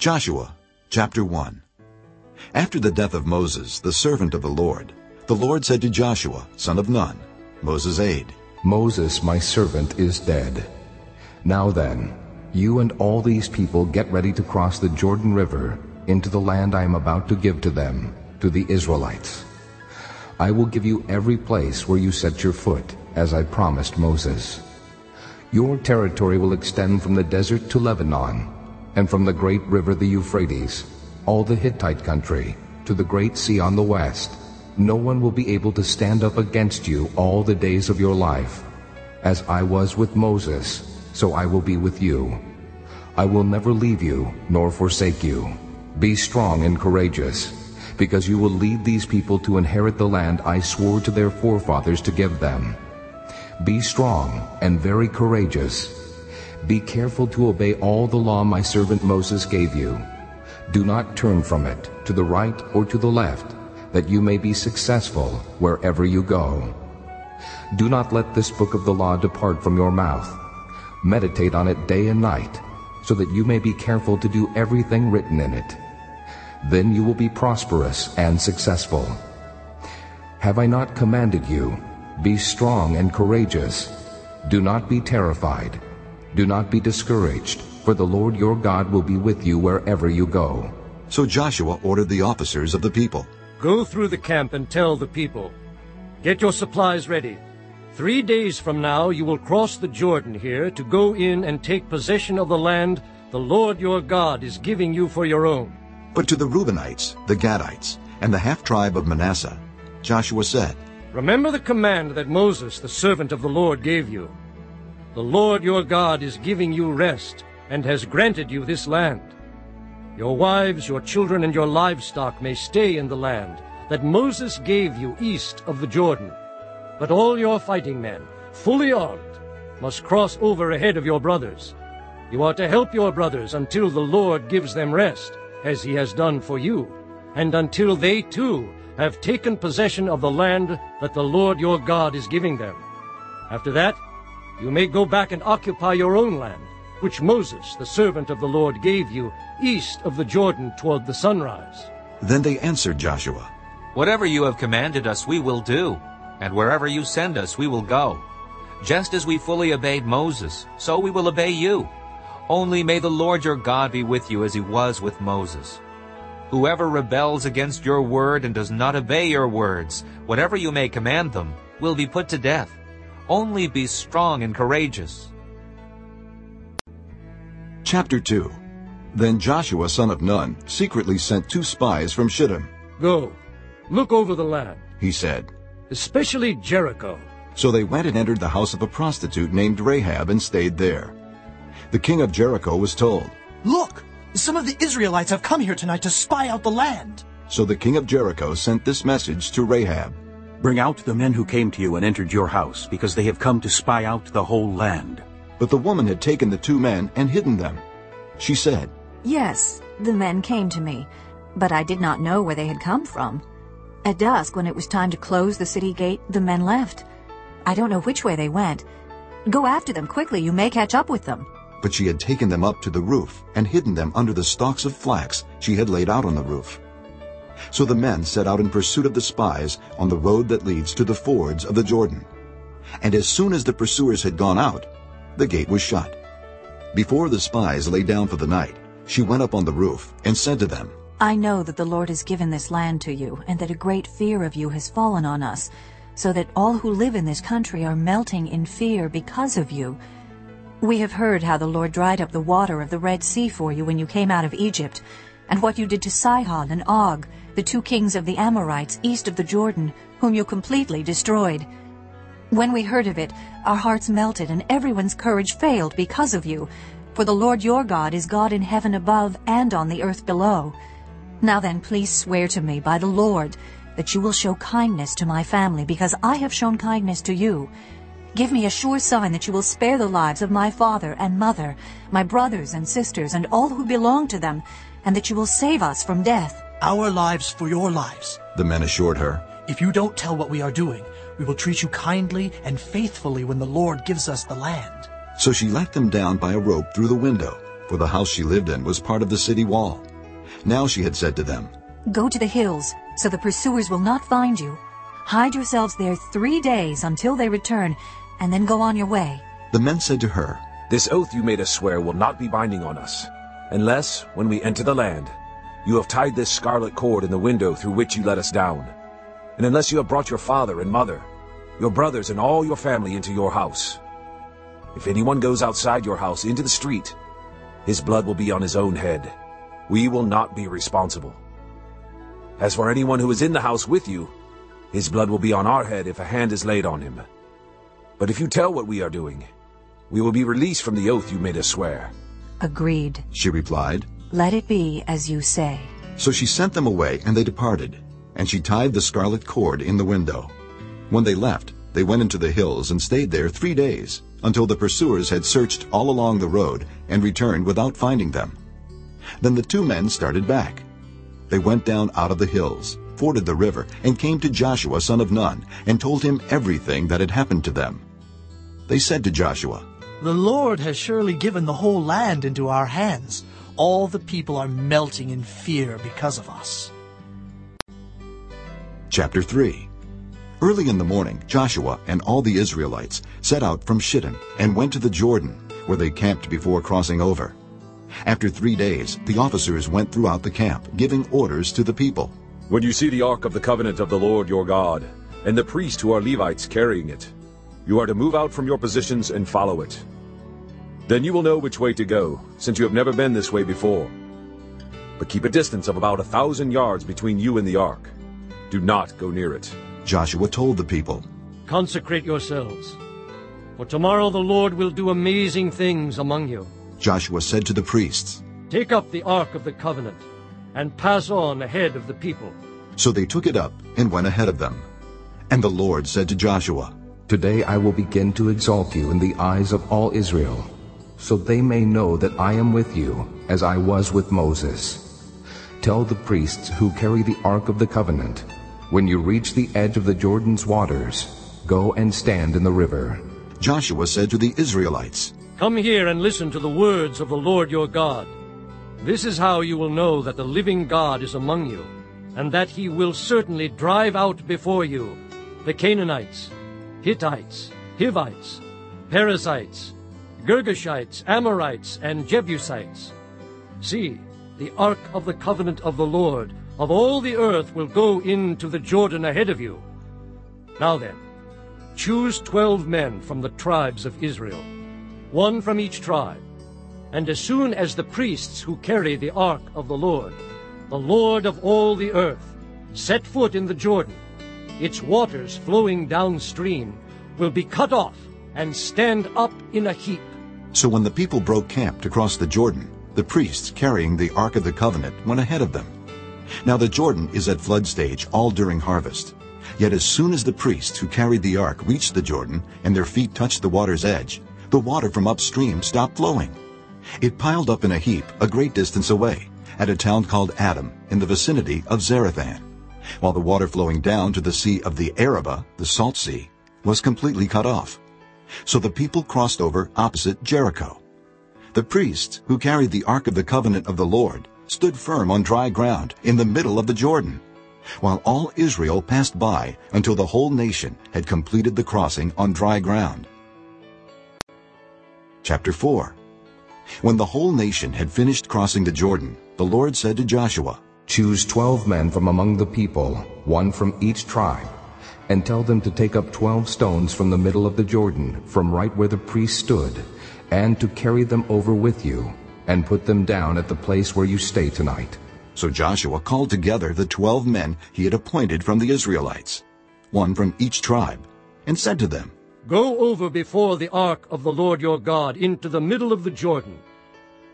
Joshua chapter 1 After the death of Moses, the servant of the Lord, the Lord said to Joshua, son of Nun, Moses' aide, Moses, my servant, is dead. Now then, you and all these people get ready to cross the Jordan River into the land I am about to give to them, to the Israelites. I will give you every place where you set your foot, as I promised Moses. Your territory will extend from the desert to Lebanon, and from the great river the Euphrates, all the Hittite country, to the great sea on the west. No one will be able to stand up against you all the days of your life. As I was with Moses, so I will be with you. I will never leave you nor forsake you. Be strong and courageous, because you will lead these people to inherit the land I swore to their forefathers to give them. Be strong and very courageous, be careful to obey all the law my servant Moses gave you. Do not turn from it to the right or to the left, that you may be successful wherever you go. Do not let this book of the law depart from your mouth. Meditate on it day and night, so that you may be careful to do everything written in it. Then you will be prosperous and successful. Have I not commanded you? Be strong and courageous. Do not be terrified. Do not be discouraged, for the Lord your God will be with you wherever you go. So Joshua ordered the officers of the people, Go through the camp and tell the people, Get your supplies ready. Three days from now you will cross the Jordan here to go in and take possession of the land the Lord your God is giving you for your own. But to the Reubenites, the Gadites, and the half-tribe of Manasseh, Joshua said, Remember the command that Moses, the servant of the Lord, gave you. The Lord your God is giving you rest and has granted you this land. Your wives, your children, and your livestock may stay in the land that Moses gave you east of the Jordan. But all your fighting men, fully armed, must cross over ahead of your brothers. You are to help your brothers until the Lord gives them rest, as he has done for you, and until they too have taken possession of the land that the Lord your God is giving them. After that, you may go back and occupy your own land, which Moses, the servant of the Lord, gave you east of the Jordan toward the sunrise. Then they answered Joshua, Whatever you have commanded us we will do, and wherever you send us we will go. Just as we fully obeyed Moses, so we will obey you. Only may the Lord your God be with you as he was with Moses. Whoever rebels against your word and does not obey your words, whatever you may command them, will be put to death. Only be strong and courageous. Chapter 2 Then Joshua son of Nun secretly sent two spies from Shittim. Go, look over the land, He said, especially Jericho. So they went and entered the house of a prostitute named Rahab and stayed there. The king of Jericho was told. Look, some of the Israelites have come here tonight to spy out the land. So the king of Jericho sent this message to Rahab. Bring out the men who came to you and entered your house, because they have come to spy out the whole land. But the woman had taken the two men and hidden them. She said, Yes, the men came to me, but I did not know where they had come from. At dusk, when it was time to close the city gate, the men left. I don't know which way they went. Go after them quickly, you may catch up with them. But she had taken them up to the roof and hidden them under the stalks of flax she had laid out on the roof. So the men set out in pursuit of the spies on the road that leads to the fords of the Jordan. And as soon as the pursuers had gone out, the gate was shut. Before the spies lay down for the night, she went up on the roof and said to them, I know that the Lord has given this land to you, and that a great fear of you has fallen on us, so that all who live in this country are melting in fear because of you. We have heard how the Lord dried up the water of the Red Sea for you when you came out of Egypt, and what you did to Sihon and Og, the two kings of the Amorites east of the Jordan, whom you completely destroyed. When we heard of it, our hearts melted and everyone's courage failed because of you. For the Lord your God is God in heaven above and on the earth below. Now then, please swear to me by the Lord that you will show kindness to my family because I have shown kindness to you. Give me a sure sign that you will spare the lives of my father and mother, my brothers and sisters, and all who belong to them, and that you will save us from death. Our lives for your lives. The men assured her. If you don't tell what we are doing, we will treat you kindly and faithfully when the Lord gives us the land. So she let them down by a rope through the window, for the house she lived in was part of the city wall. Now she had said to them, Go to the hills, so the pursuers will not find you. Hide yourselves there three days until they return, and then go on your way. The men said to her, This oath you made us swear will not be binding on us, unless, when we enter the land, you have tied this scarlet cord in the window through which you let us down, and unless you have brought your father and mother, your brothers and all your family into your house. If anyone goes outside your house into the street, his blood will be on his own head. We will not be responsible. As for anyone who is in the house with you, his blood will be on our head if a hand is laid on him. But if you tell what we are doing, we will be released from the oath you made us swear. Agreed. She replied. Let it be as you say. So she sent them away, and they departed. And she tied the scarlet cord in the window. When they left, they went into the hills and stayed there three days, until the pursuers had searched all along the road and returned without finding them. Then the two men started back. They went down out of the hills, forded the river, and came to Joshua son of Nun, and told him everything that had happened to them. They said to Joshua, The Lord has surely given the whole land into our hands. All the people are melting in fear because of us. Chapter 3 Early in the morning, Joshua and all the Israelites set out from Shittim and went to the Jordan, where they camped before crossing over. After three days, the officers went throughout the camp, giving orders to the people. When you see the ark of the covenant of the Lord your God, and the priests who are Levites carrying it, you are to move out from your positions and follow it. Then you will know which way to go, since you have never been this way before. But keep a distance of about a thousand yards between you and the ark. Do not go near it. Joshua told the people, Consecrate yourselves, for tomorrow the Lord will do amazing things among you. Joshua said to the priests. Take up the Ark of the Covenant, and pass on ahead of the people. So they took it up and went ahead of them. And the Lord said to Joshua, Today I will begin to exalt you in the eyes of all Israel, so they may know that I am with you, as I was with Moses. Tell the priests who carry the Ark of the Covenant, when you reach the edge of the Jordan's waters, go and stand in the river. Joshua said to the Israelites, Come here and listen to the words of the Lord your God. This is how you will know that the living God is among you, and that he will certainly drive out before you the Canaanites, Hittites, Hivites, Perizzites, Girgashites, Amorites, and Jebusites. See, the ark of the covenant of the Lord of all the earth will go into the Jordan ahead of you. Now then, choose twelve men from the tribes of Israel, one from each tribe. And as soon as the priests who carry the ark of the Lord, the Lord of all the earth, set foot in the Jordan, its waters flowing downstream will be cut off and stand up in a heap. So when the people broke camp to cross the Jordan, the priests carrying the Ark of the Covenant went ahead of them. Now the Jordan is at flood stage all during harvest. Yet as soon as the priests who carried the ark reached the Jordan and their feet touched the water's edge, the water from upstream stopped flowing. It piled up in a heap a great distance away, at a town called Adam, in the vicinity of Zarethan, while the water flowing down to the sea of the Arabah, the Salt Sea, was completely cut off. So the people crossed over opposite Jericho. The priests, who carried the Ark of the Covenant of the Lord, stood firm on dry ground in the middle of the Jordan, while all Israel passed by until the whole nation had completed the crossing on dry ground. Chapter 4 When the whole nation had finished crossing the Jordan, the Lord said to Joshua, Choose twelve men from among the people, one from each tribe, and tell them to take up twelve stones from the middle of the Jordan, from right where the priest stood, and to carry them over with you, and put them down at the place where you stay tonight. So Joshua called together the twelve men he had appointed from the Israelites, one from each tribe, and said to them, Go over before the ark of the Lord your God into the middle of the Jordan.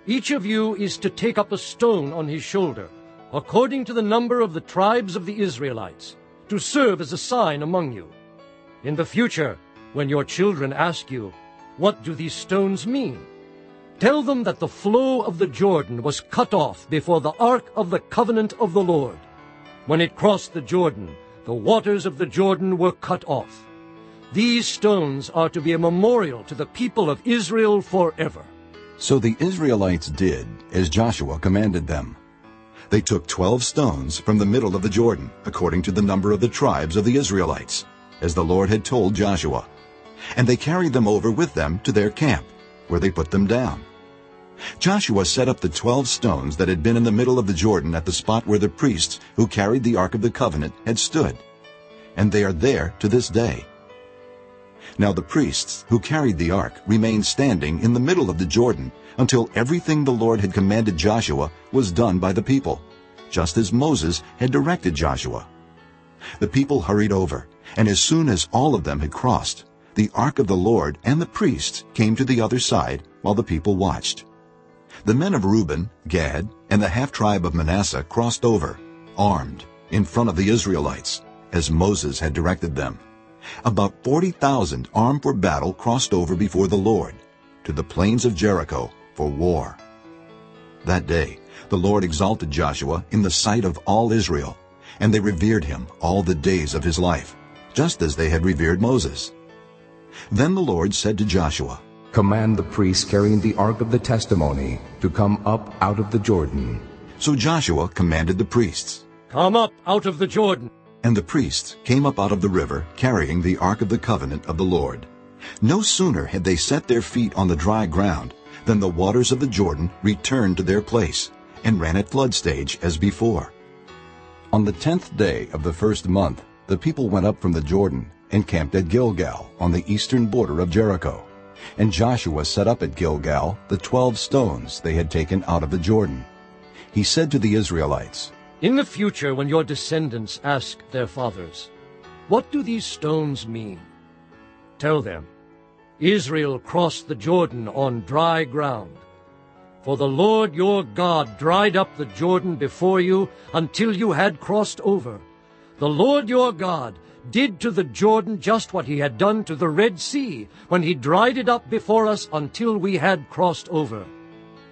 Each of you is to take up a stone on his shoulder, according to the number of the tribes of the Israelites, to serve as a sign among you. In the future, when your children ask you, What do these stones mean? Tell them that the flow of the Jordan was cut off before the ark of the covenant of the Lord. When it crossed the Jordan, the waters of the Jordan were cut off. These stones are to be a memorial to the people of Israel forever. So the Israelites did as Joshua commanded them. They took twelve stones from the middle of the Jordan, according to the number of the tribes of the Israelites, as the Lord had told Joshua. And they carried them over with them to their camp, where they put them down. Joshua set up the twelve stones that had been in the middle of the Jordan at the spot where the priests who carried the Ark of the Covenant had stood. And they are there to this day. Now the priests who carried the ark remained standing in the middle of the Jordan until everything the Lord had commanded Joshua was done by the people, just as Moses had directed Joshua. The people hurried over, and as soon as all of them had crossed, the ark of the Lord and the priests came to the other side while the people watched. The men of Reuben, Gad, and the half-tribe of Manasseh crossed over, armed, in front of the Israelites, as Moses had directed them about 40,000 armed for battle crossed over before the Lord to the plains of Jericho for war. That day the Lord exalted Joshua in the sight of all Israel, and they revered him all the days of his life, just as they had revered Moses. Then the Lord said to Joshua, Command the priests carrying the ark of the testimony to come up out of the Jordan. So Joshua commanded the priests, Come up out of the Jordan. And the priests came up out of the river, carrying the Ark of the Covenant of the Lord. No sooner had they set their feet on the dry ground than the waters of the Jordan returned to their place and ran at flood stage as before. On the tenth day of the first month, the people went up from the Jordan and camped at Gilgal on the eastern border of Jericho. And Joshua set up at Gilgal the twelve stones they had taken out of the Jordan. He said to the Israelites, in the future, when your descendants ask their fathers, What do these stones mean? Tell them, Israel crossed the Jordan on dry ground. For the Lord your God dried up the Jordan before you until you had crossed over. The Lord your God did to the Jordan just what he had done to the Red Sea when he dried it up before us until we had crossed over.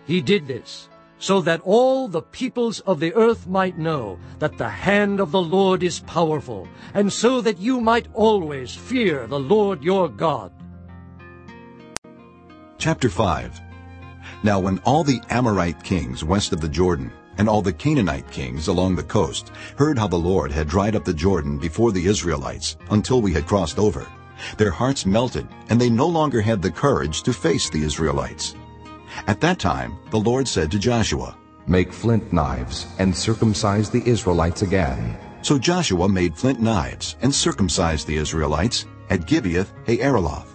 He did this so that all the peoples of the earth might know that the hand of the Lord is powerful, and so that you might always fear the Lord your God. Chapter 5 Now when all the Amorite kings west of the Jordan, and all the Canaanite kings along the coast, heard how the Lord had dried up the Jordan before the Israelites until we had crossed over, their hearts melted, and they no longer had the courage to face the Israelites. At that time the Lord said to Joshua, Make flint knives and circumcise the Israelites again. So Joshua made flint knives and circumcised the Israelites at Gibeath Haaraloth.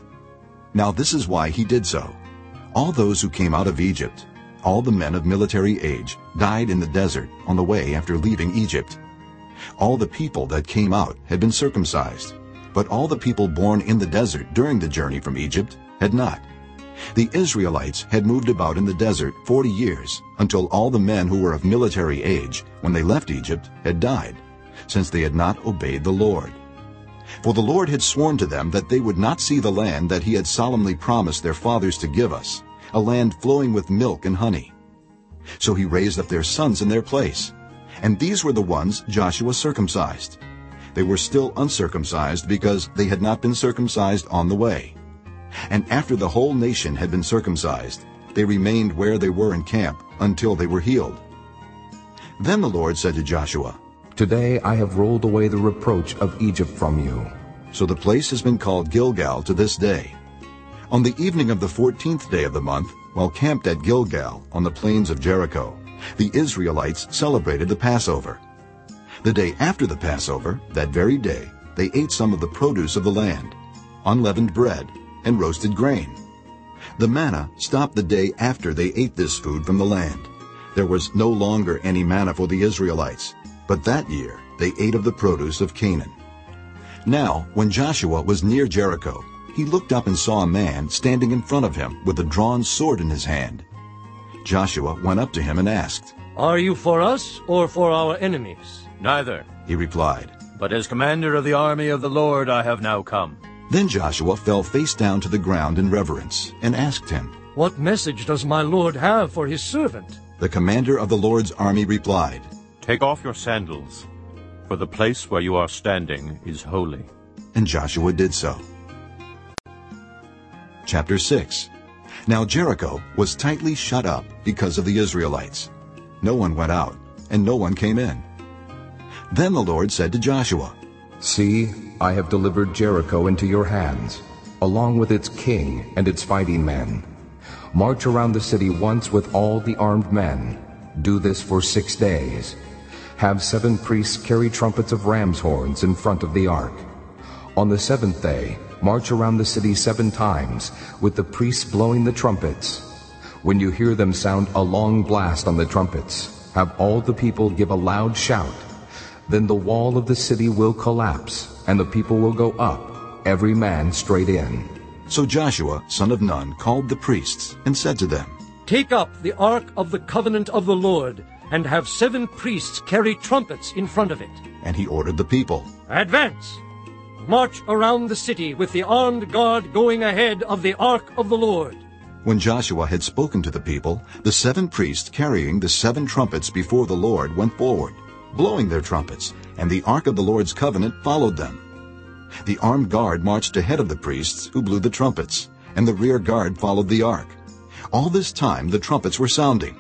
Now this is why he did so. All those who came out of Egypt, all the men of military age, died in the desert on the way after leaving Egypt. All the people that came out had been circumcised, but all the people born in the desert during the journey from Egypt had not. The Israelites had moved about in the desert forty years, until all the men who were of military age, when they left Egypt, had died, since they had not obeyed the Lord. For the Lord had sworn to them that they would not see the land that he had solemnly promised their fathers to give us, a land flowing with milk and honey. So he raised up their sons in their place, and these were the ones Joshua circumcised. They were still uncircumcised because they had not been circumcised on the way. And after the whole nation had been circumcised, they remained where they were in camp until they were healed. Then the Lord said to Joshua, Today I have rolled away the reproach of Egypt from you. So the place has been called Gilgal to this day. On the evening of the fourteenth day of the month, while camped at Gilgal on the plains of Jericho, the Israelites celebrated the Passover. The day after the Passover, that very day, they ate some of the produce of the land, unleavened bread, and roasted grain. The manna stopped the day after they ate this food from the land. There was no longer any manna for the Israelites, but that year they ate of the produce of Canaan. Now, when Joshua was near Jericho, he looked up and saw a man standing in front of him with a drawn sword in his hand. Joshua went up to him and asked, Are you for us or for our enemies? Neither, he replied. But as commander of the army of the Lord I have now come. Then Joshua fell face down to the ground in reverence and asked him, What message does my Lord have for his servant? The commander of the Lord's army replied, Take off your sandals, for the place where you are standing is holy. And Joshua did so. Chapter 6 Now Jericho was tightly shut up because of the Israelites. No one went out, and no one came in. Then the Lord said to Joshua, See, I have delivered Jericho into your hands, along with its king and its fighting men. March around the city once with all the armed men. Do this for six days. Have seven priests carry trumpets of ram's horns in front of the ark. On the seventh day, march around the city seven times, with the priests blowing the trumpets. When you hear them sound a long blast on the trumpets, have all the people give a loud shout. Then the wall of the city will collapse, and the people will go up, every man straight in. So Joshua, son of Nun, called the priests and said to them, Take up the ark of the covenant of the Lord, and have seven priests carry trumpets in front of it. And he ordered the people, Advance! March around the city with the armed guard going ahead of the ark of the Lord. When Joshua had spoken to the people, the seven priests carrying the seven trumpets before the Lord went forward, blowing their trumpets, and the ark of the Lord's covenant followed them. The armed guard marched ahead of the priests, who blew the trumpets, and the rear guard followed the ark. All this time the trumpets were sounding,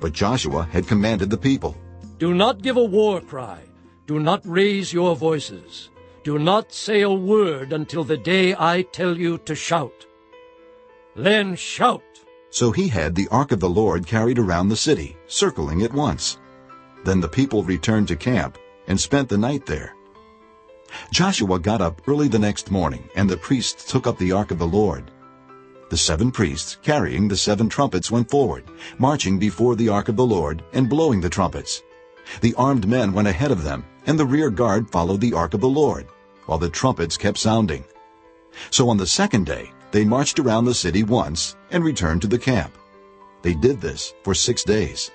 but Joshua had commanded the people, Do not give a war cry. Do not raise your voices. Do not say a word until the day I tell you to shout. Then shout. So he had the ark of the Lord carried around the city, circling it once. Then the people returned to camp and spent the night there. Joshua got up early the next morning, and the priests took up the ark of the Lord. The seven priests, carrying the seven trumpets, went forward, marching before the ark of the Lord and blowing the trumpets. The armed men went ahead of them, and the rear guard followed the ark of the Lord, while the trumpets kept sounding. So on the second day they marched around the city once and returned to the camp. They did this for six days.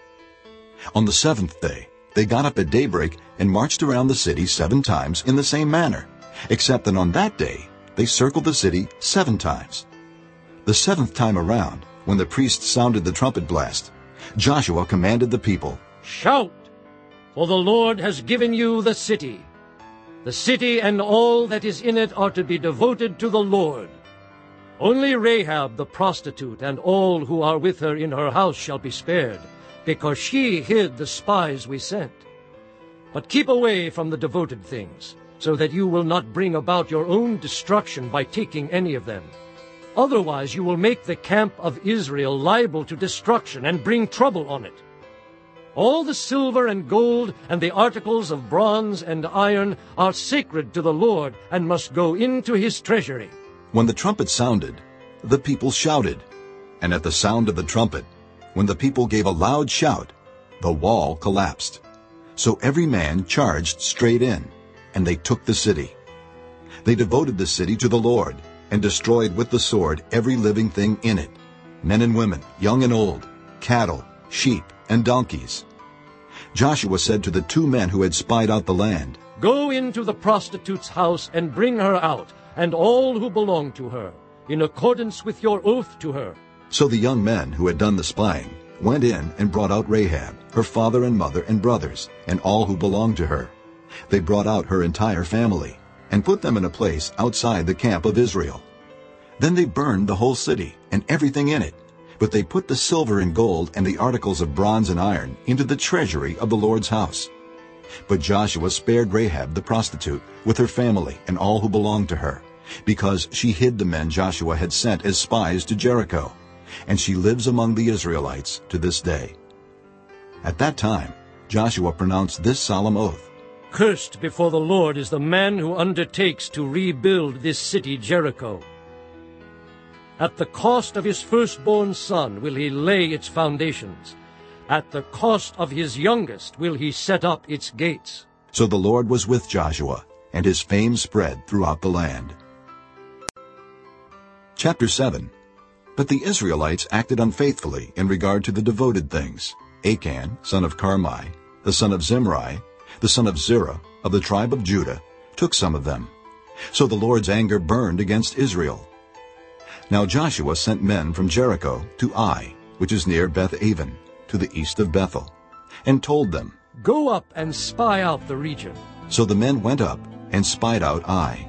On the seventh day they got up at daybreak and marched around the city seven times in the same manner, except that on that day they circled the city seven times. The seventh time around, when the priests sounded the trumpet blast, Joshua commanded the people, Shout! For the Lord has given you the city. The city and all that is in it are to be devoted to the Lord. Only Rahab the prostitute and all who are with her in her house shall be spared, because she hid the spies we sent. But keep away from the devoted things, so that you will not bring about your own destruction by taking any of them. Otherwise you will make the camp of Israel liable to destruction and bring trouble on it. All the silver and gold and the articles of bronze and iron are sacred to the Lord and must go into his treasury. When the trumpet sounded, the people shouted. And at the sound of the trumpet, when the people gave a loud shout, the wall collapsed. So every man charged straight in, and they took the city. They devoted the city to the Lord, and destroyed with the sword every living thing in it, men and women, young and old, cattle, sheep, and donkeys. Joshua said to the two men who had spied out the land, Go into the prostitute's house and bring her out, and all who belong to her, in accordance with your oath to her. So the young men who had done the spying went in and brought out Rahab, her father and mother and brothers, and all who belonged to her. They brought out her entire family, and put them in a place outside the camp of Israel. Then they burned the whole city and everything in it, but they put the silver and gold and the articles of bronze and iron into the treasury of the Lord's house. But Joshua spared Rahab the prostitute with her family and all who belonged to her, because she hid the men Joshua had sent as spies to Jericho, and she lives among the Israelites to this day. At that time Joshua pronounced this solemn oath, Cursed before the Lord is the man who undertakes to rebuild this city Jericho. At the cost of his firstborn son will he lay its foundations. At the cost of his youngest will he set up its gates. So the Lord was with Joshua, and his fame spread throughout the land. Chapter 7 But the Israelites acted unfaithfully in regard to the devoted things. Achan, son of Carmi, the son of Zimri, the son of Zerah, of the tribe of Judah, took some of them. So the Lord's anger burned against Israel. Now Joshua sent men from Jericho to Ai, which is near Beth-aven, to the east of Bethel, and told them, Go up and spy out the region. So the men went up and spied out Ai.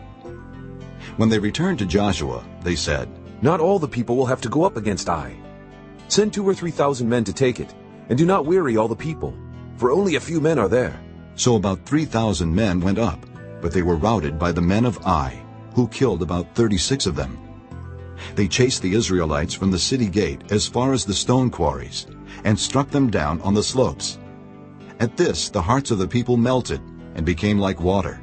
When they returned to Joshua, they said, Not all the people will have to go up against Ai. Send two or three thousand men to take it, and do not weary all the people, for only a few men are there. So about 3,000 men went up, but they were routed by the men of Ai, who killed about 36 of them. They chased the Israelites from the city gate as far as the stone quarries, and struck them down on the slopes. At this the hearts of the people melted and became like water.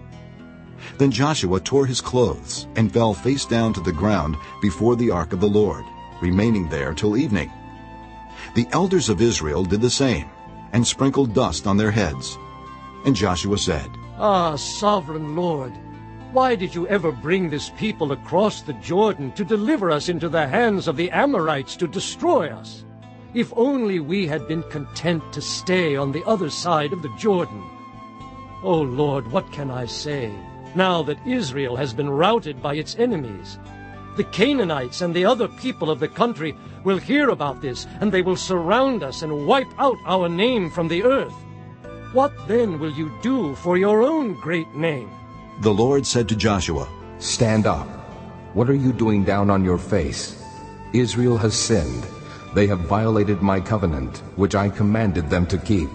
Then Joshua tore his clothes and fell face down to the ground before the ark of the Lord, remaining there till evening. The elders of Israel did the same, and sprinkled dust on their heads. And Joshua said, Ah, sovereign Lord, why did you ever bring this people across the Jordan to deliver us into the hands of the Amorites to destroy us? If only we had been content to stay on the other side of the Jordan. O oh Lord, what can I say, now that Israel has been routed by its enemies? The Canaanites and the other people of the country will hear about this, and they will surround us and wipe out our name from the earth. What then will you do for your own great name? The Lord said to Joshua, Stand up. What are you doing down on your face? Israel has sinned. They have violated my covenant, which I commanded them to keep.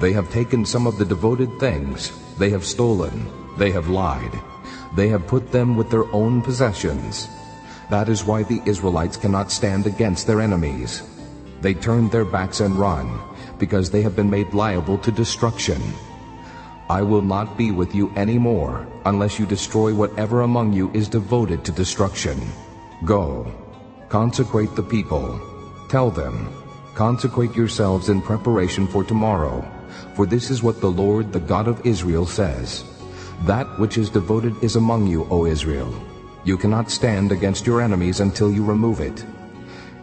They have taken some of the devoted things. They have stolen. They have lied. They have put them with their own possessions. That is why the Israelites cannot stand against their enemies. They turn their backs and run because they have been made liable to destruction. I will not be with you any more unless you destroy whatever among you is devoted to destruction. Go, consecrate the people. Tell them, consecrate yourselves in preparation for tomorrow, for this is what the Lord, the God of Israel, says. That which is devoted is among you, O Israel. You cannot stand against your enemies until you remove it.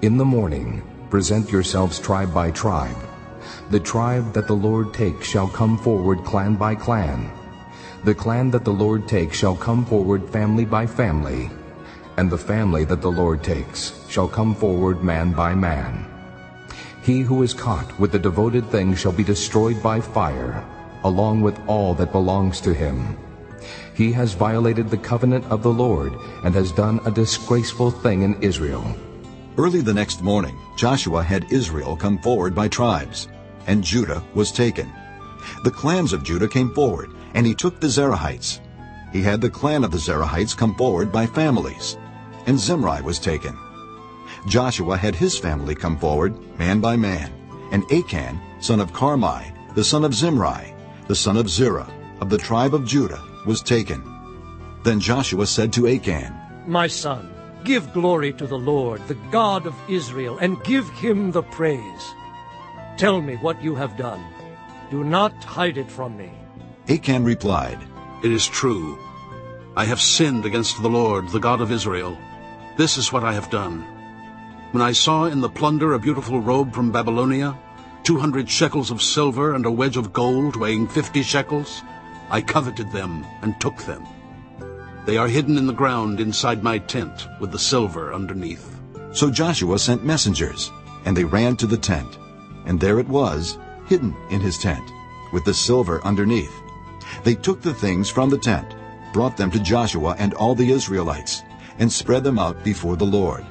In the morning, present yourselves tribe by tribe. The tribe that the Lord takes shall come forward clan by clan. The clan that the Lord takes shall come forward family by family. And the family that the Lord takes shall come forward man by man. He who is caught with the devoted thing shall be destroyed by fire, along with all that belongs to him. He has violated the covenant of the Lord and has done a disgraceful thing in Israel. Early the next morning, Joshua had Israel come forward by tribes and Judah was taken. The clans of Judah came forward, and he took the Zerahites. He had the clan of the Zerahites come forward by families, and Zimri was taken. Joshua had his family come forward, man by man, and Achan, son of Carmi, the son of Zimri, the son of Zerah, of the tribe of Judah, was taken. Then Joshua said to Achan, My son, give glory to the Lord, the God of Israel, and give him the praise. Tell me what you have done. Do not hide it from me. Achan replied, It is true. I have sinned against the Lord, the God of Israel. This is what I have done. When I saw in the plunder a beautiful robe from Babylonia, two hundred shekels of silver and a wedge of gold weighing fifty shekels, I coveted them and took them. They are hidden in the ground inside my tent with the silver underneath. So Joshua sent messengers, and they ran to the tent and there it was, hidden in his tent, with the silver underneath. They took the things from the tent, brought them to Joshua and all the Israelites, and spread them out before the Lord.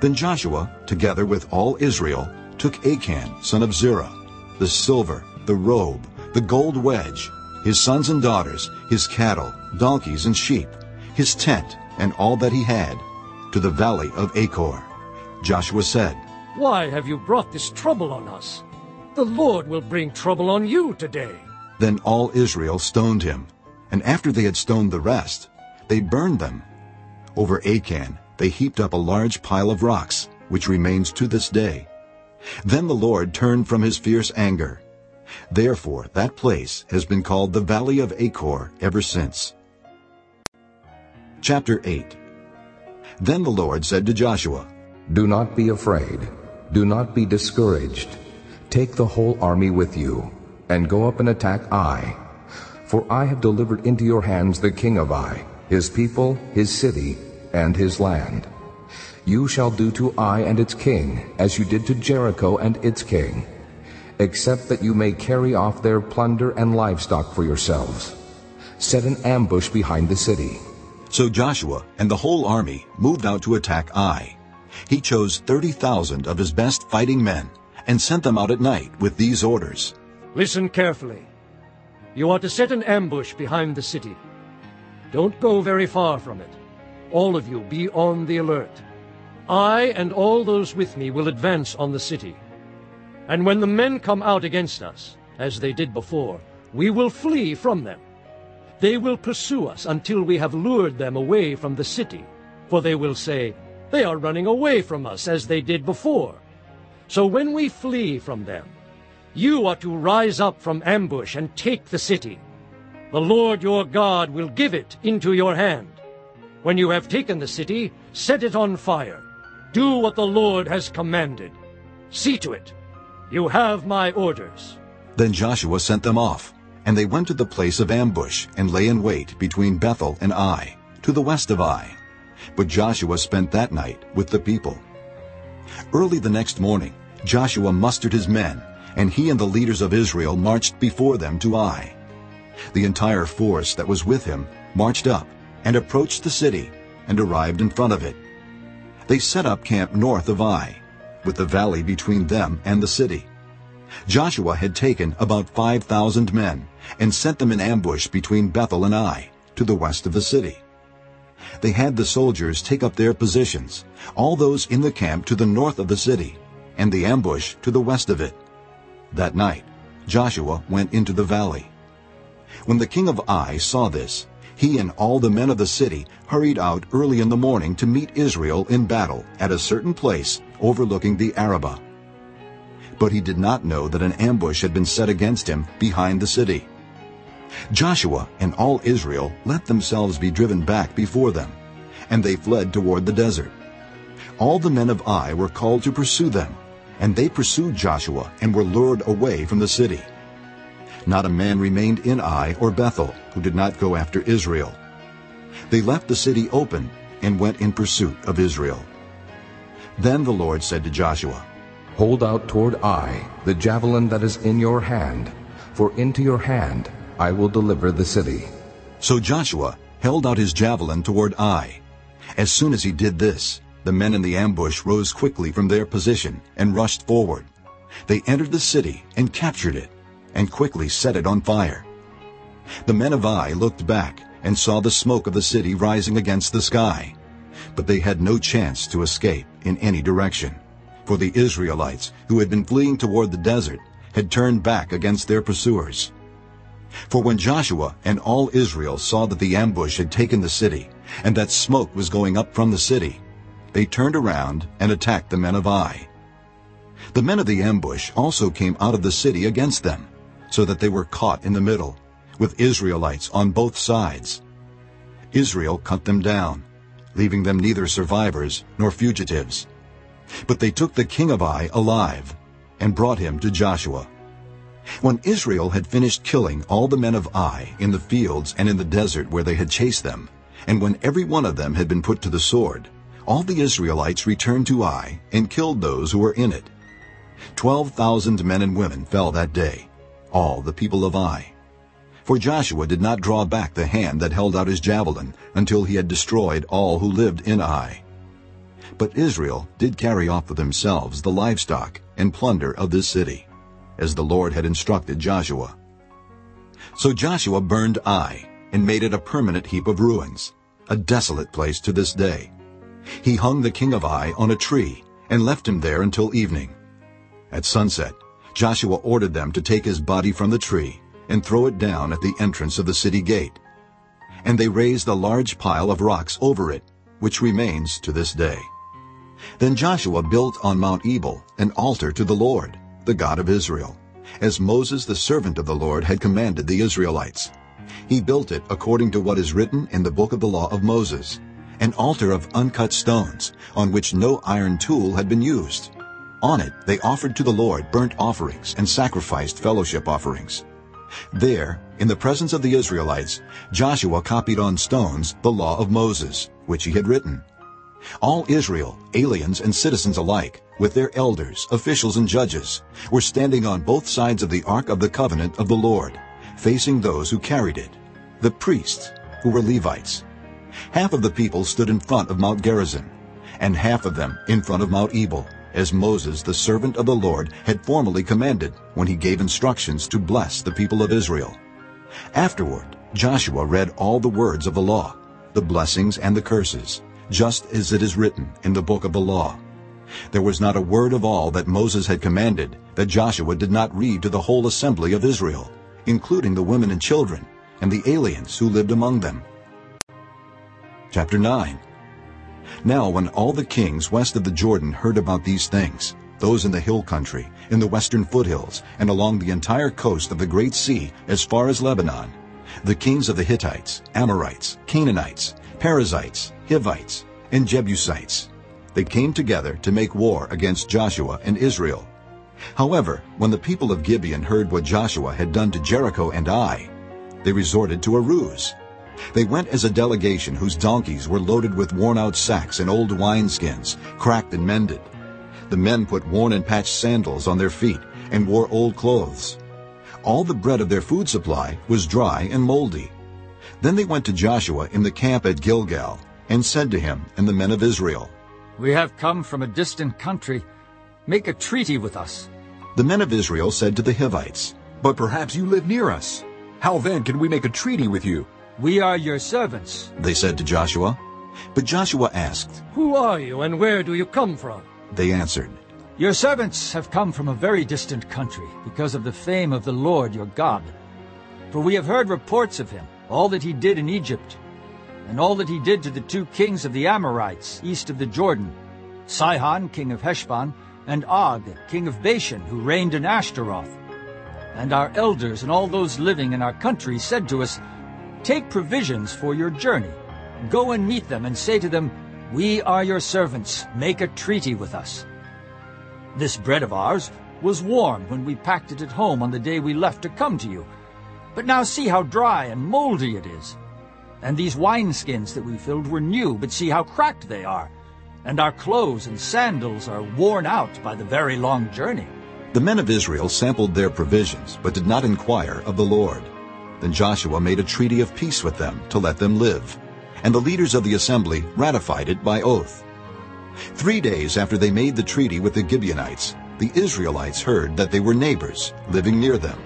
Then Joshua, together with all Israel, took Achan, son of Zerah, the silver, the robe, the gold wedge, his sons and daughters, his cattle, donkeys, and sheep, his tent, and all that he had, to the valley of Achor. Joshua said, why have you brought this trouble on us? The Lord will bring trouble on you today. Then all Israel stoned him, and after they had stoned the rest, they burned them. Over Achan they heaped up a large pile of rocks, which remains to this day. Then the Lord turned from his fierce anger. Therefore that place has been called the Valley of Achor ever since. Chapter 8 Then the Lord said to Joshua, Do not be afraid. Do not be discouraged. Take the whole army with you, and go up and attack Ai. For I have delivered into your hands the king of Ai, his people, his city, and his land. You shall do to Ai and its king as you did to Jericho and its king, except that you may carry off their plunder and livestock for yourselves. Set an ambush behind the city. So Joshua and the whole army moved out to attack Ai. He chose 30,000 of his best fighting men and sent them out at night with these orders. Listen carefully. You are to set an ambush behind the city. Don't go very far from it. All of you be on the alert. I and all those with me will advance on the city. And when the men come out against us, as they did before, we will flee from them. They will pursue us until we have lured them away from the city. For they will say, They are running away from us as they did before. So when we flee from them, you are to rise up from ambush and take the city. The Lord your God will give it into your hand. When you have taken the city, set it on fire. Do what the Lord has commanded. See to it. You have my orders. Then Joshua sent them off, and they went to the place of ambush and lay in wait between Bethel and Ai, to the west of Ai. But Joshua spent that night with the people. Early the next morning, Joshua mustered his men, and he and the leaders of Israel marched before them to Ai. The entire force that was with him marched up and approached the city and arrived in front of it. They set up camp north of Ai, with the valley between them and the city. Joshua had taken about 5,000 men and sent them in ambush between Bethel and Ai, to the west of the city. They had the soldiers take up their positions, all those in the camp to the north of the city, and the ambush to the west of it. That night Joshua went into the valley. When the king of Ai saw this, he and all the men of the city hurried out early in the morning to meet Israel in battle at a certain place overlooking the Arabah. But he did not know that an ambush had been set against him behind the city. Joshua and all Israel let themselves be driven back before them, and they fled toward the desert. All the men of Ai were called to pursue them, and they pursued Joshua and were lured away from the city. Not a man remained in Ai or Bethel who did not go after Israel. They left the city open and went in pursuit of Israel. Then the Lord said to Joshua, Hold out toward Ai the javelin that is in your hand, for into your hand I will deliver the city. So Joshua held out his javelin toward Ai. As soon as he did this, the men in the ambush rose quickly from their position and rushed forward. They entered the city and captured it, and quickly set it on fire. The men of Ai looked back and saw the smoke of the city rising against the sky. But they had no chance to escape in any direction, for the Israelites, who had been fleeing toward the desert, had turned back against their pursuers. For when Joshua and all Israel saw that the ambush had taken the city, and that smoke was going up from the city, they turned around and attacked the men of Ai. The men of the ambush also came out of the city against them, so that they were caught in the middle, with Israelites on both sides. Israel cut them down, leaving them neither survivors nor fugitives. But they took the king of Ai alive and brought him to Joshua. When Israel had finished killing all the men of Ai in the fields and in the desert where they had chased them, and when every one of them had been put to the sword, all the Israelites returned to Ai and killed those who were in it. Twelve thousand men and women fell that day, all the people of Ai. For Joshua did not draw back the hand that held out his javelin until he had destroyed all who lived in Ai. But Israel did carry off for themselves the livestock and plunder of this city as the Lord had instructed Joshua. So Joshua burned Ai and made it a permanent heap of ruins, a desolate place to this day. He hung the king of Ai on a tree and left him there until evening. At sunset, Joshua ordered them to take his body from the tree and throw it down at the entrance of the city gate. And they raised a large pile of rocks over it, which remains to this day. Then Joshua built on Mount Ebal an altar to the Lord, the God of Israel, as Moses the servant of the Lord had commanded the Israelites. He built it according to what is written in the book of the law of Moses, an altar of uncut stones, on which no iron tool had been used. On it they offered to the Lord burnt offerings and sacrificed fellowship offerings. There, in the presence of the Israelites, Joshua copied on stones the law of Moses, which he had written. All Israel, aliens and citizens alike, with their elders, officials, and judges, were standing on both sides of the Ark of the Covenant of the Lord, facing those who carried it, the priests, who were Levites. Half of the people stood in front of Mount Gerizim, and half of them in front of Mount Ebal, as Moses, the servant of the Lord, had formerly commanded when he gave instructions to bless the people of Israel. Afterward, Joshua read all the words of the law, the blessings and the curses, just as it is written in the book of the law. There was not a word of all that Moses had commanded that Joshua did not read to the whole assembly of Israel, including the women and children, and the aliens who lived among them. Chapter 9 Now when all the kings west of the Jordan heard about these things, those in the hill country, in the western foothills, and along the entire coast of the Great Sea as far as Lebanon, the kings of the Hittites, Amorites, Canaanites, Perizzites, Hivites, and Jebusites, they came together to make war against Joshua and Israel. However, when the people of Gibeon heard what Joshua had done to Jericho and Ai, they resorted to a ruse. They went as a delegation whose donkeys were loaded with worn-out sacks and old wineskins, cracked and mended. The men put worn and patched sandals on their feet and wore old clothes. All the bread of their food supply was dry and moldy. Then they went to Joshua in the camp at Gilgal and said to him and the men of Israel, We have come from a distant country. Make a treaty with us. The men of Israel said to the Hivites, But perhaps you live near us. How then can we make a treaty with you? We are your servants. They said to Joshua. But Joshua asked, Who are you and where do you come from? They answered, Your servants have come from a very distant country because of the fame of the Lord your God. For we have heard reports of him, all that he did in Egypt, and all that he did to the two kings of the Amorites east of the Jordan, Sihon, king of Heshbon, and Og, king of Bashan, who reigned in Ashtaroth. And our elders and all those living in our country said to us, Take provisions for your journey. Go and meet them and say to them, We are your servants. Make a treaty with us. This bread of ours was warm when we packed it at home on the day we left to come to you. But now see how dry and moldy it is. And these wineskins that we filled were new, but see how cracked they are. And our clothes and sandals are worn out by the very long journey. The men of Israel sampled their provisions, but did not inquire of the Lord. Then Joshua made a treaty of peace with them to let them live. And the leaders of the assembly ratified it by oath. Three days after they made the treaty with the Gibeonites, the Israelites heard that they were neighbors, living near them.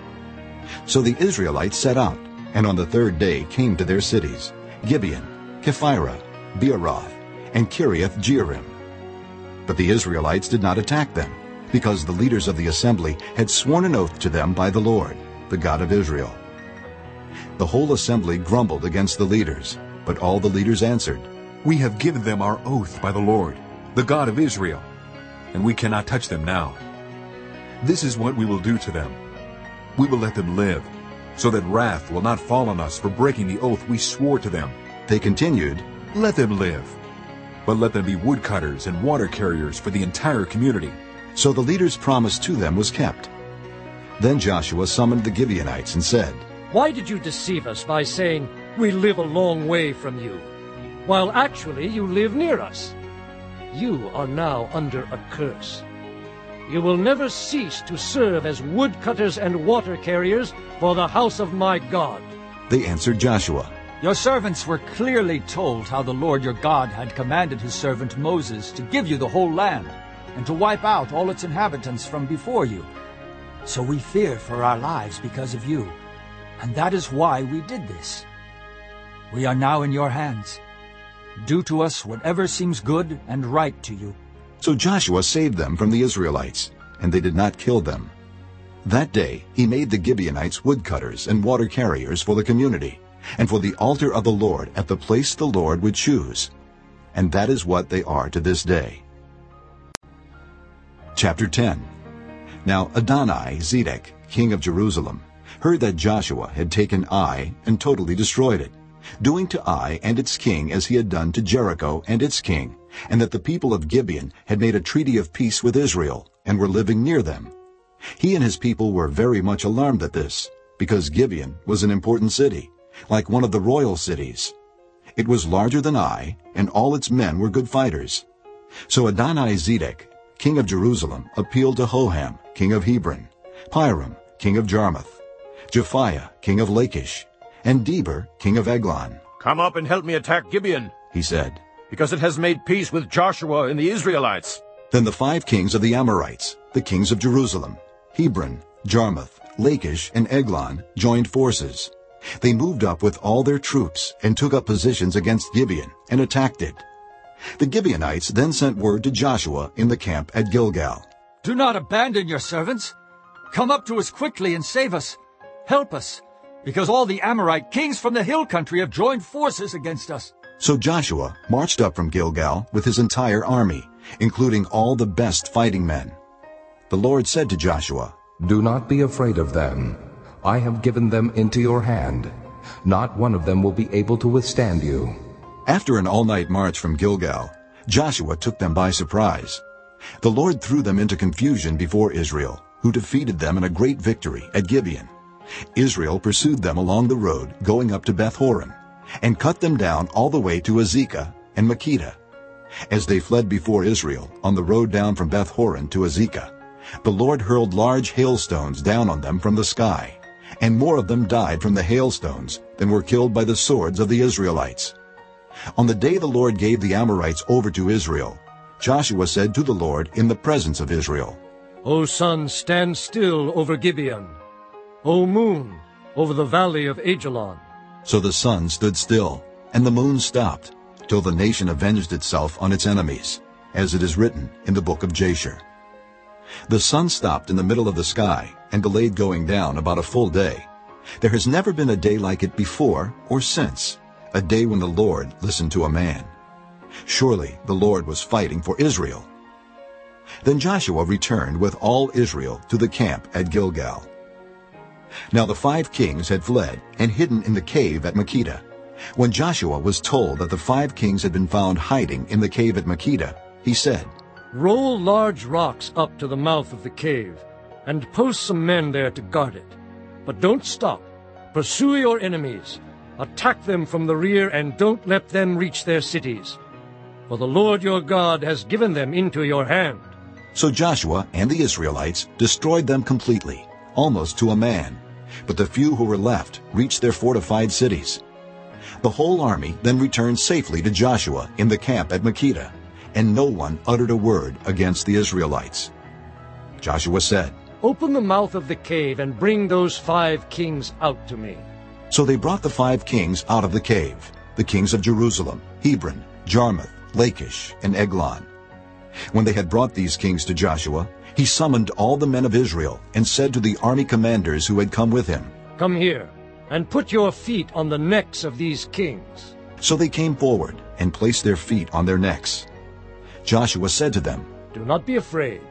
So the Israelites set out, and on the third day came to their cities, Gibeon, Kephirah, Beeroth, and Kiriath Jearim. But the Israelites did not attack them, because the leaders of the assembly had sworn an oath to them by the Lord, the God of Israel. The whole assembly grumbled against the leaders, but all the leaders answered, We have given them our oath by the Lord, the God of Israel, and we cannot touch them now. This is what we will do to them. We will let them live, so that wrath will not fall on us for breaking the oath we swore to them. They continued, Let them live, but let them be woodcutters and water carriers for the entire community. So the leader's promise to them was kept. Then Joshua summoned the Gibeonites and said, Why did you deceive us by saying, We live a long way from you, while actually you live near us? You are now under a curse. You will never cease to serve as woodcutters and water carriers for the house of my God. They answered Joshua, Your servants were clearly told how the Lord your God had commanded his servant Moses to give you the whole land, and to wipe out all its inhabitants from before you. So we fear for our lives because of you, and that is why we did this. We are now in your hands. Do to us whatever seems good and right to you. So Joshua saved them from the Israelites, and they did not kill them. That day he made the Gibeonites woodcutters and water carriers for the community, and for the altar of the Lord at the place the Lord would choose. And that is what they are to this day. Chapter 10 Now Adoni-Zedek, king of Jerusalem, heard that Joshua had taken Ai and totally destroyed it, doing to Ai and its king as he had done to Jericho and its king, and that the people of Gibeon had made a treaty of peace with Israel and were living near them. He and his people were very much alarmed at this, because Gibeon was an important city, like one of the royal cities. It was larger than Ai, and all its men were good fighters. So Adoni-Zedek, king of Jerusalem, appealed to Hoham, king of Hebron, Piram, king of Jarmuth, Japhiah, king of Lachish, and Debir, king of Eglon, Come up and help me attack Gibeon, he said, because it has made peace with Joshua and the Israelites. Then the five kings of the Amorites, the kings of Jerusalem, Hebron, Jarmuth, Lachish, and Eglon, joined forces. They moved up with all their troops and took up positions against Gibeon and attacked it. The Gibeonites then sent word to Joshua in the camp at Gilgal. Do not abandon your servants. Come up to us quickly and save us. Help us, because all the Amorite kings from the hill country have joined forces against us. So Joshua marched up from Gilgal with his entire army, including all the best fighting men. The Lord said to Joshua, Do not be afraid of them. I have given them into your hand. Not one of them will be able to withstand you. After an all-night march from Gilgal, Joshua took them by surprise. The Lord threw them into confusion before Israel, who defeated them in a great victory at Gibeon. Israel pursued them along the road going up to Beth-horon, and cut them down all the way to Azekah and Makkedah. As they fled before Israel on the road down from Beth-horon to Azekah, the Lord hurled large hailstones down on them from the sky, and more of them died from the hailstones than were killed by the swords of the Israelites. On the day the Lord gave the Amorites over to Israel, Joshua said to the Lord in the presence of Israel, O sun, stand still over Gibeon. O moon, over the valley of Aijalon. So the sun stood still, and the moon stopped, till the nation avenged itself on its enemies, as it is written in the book of Jasher. The sun stopped in the middle of the sky and delayed going down about a full day. There has never been a day like it before or since, a day when the Lord listened to a man. Surely the Lord was fighting for Israel. Then Joshua returned with all Israel to the camp at Gilgal. Now the five kings had fled and hidden in the cave at Makkedah. When Joshua was told that the five kings had been found hiding in the cave at Makkedah, he said, Roll large rocks up to the mouth of the cave, and post some men there to guard it. But don't stop. Pursue your enemies. Attack them from the rear, and don't let them reach their cities. For the Lord your God has given them into your hand. So Joshua and the Israelites destroyed them completely, almost to a man. But the few who were left reached their fortified cities. The whole army then returned safely to Joshua in the camp at Makkedah, and no one uttered a word against the Israelites. Joshua said, Open the mouth of the cave and bring those five kings out to me. So they brought the five kings out of the cave, the kings of Jerusalem, Hebron, Jarmuth, Lachish, and Eglon. When they had brought these kings to Joshua, he summoned all the men of Israel and said to the army commanders who had come with him, Come here, and put your feet on the necks of these kings. So they came forward and placed their feet on their necks. Joshua said to them, Do not be afraid.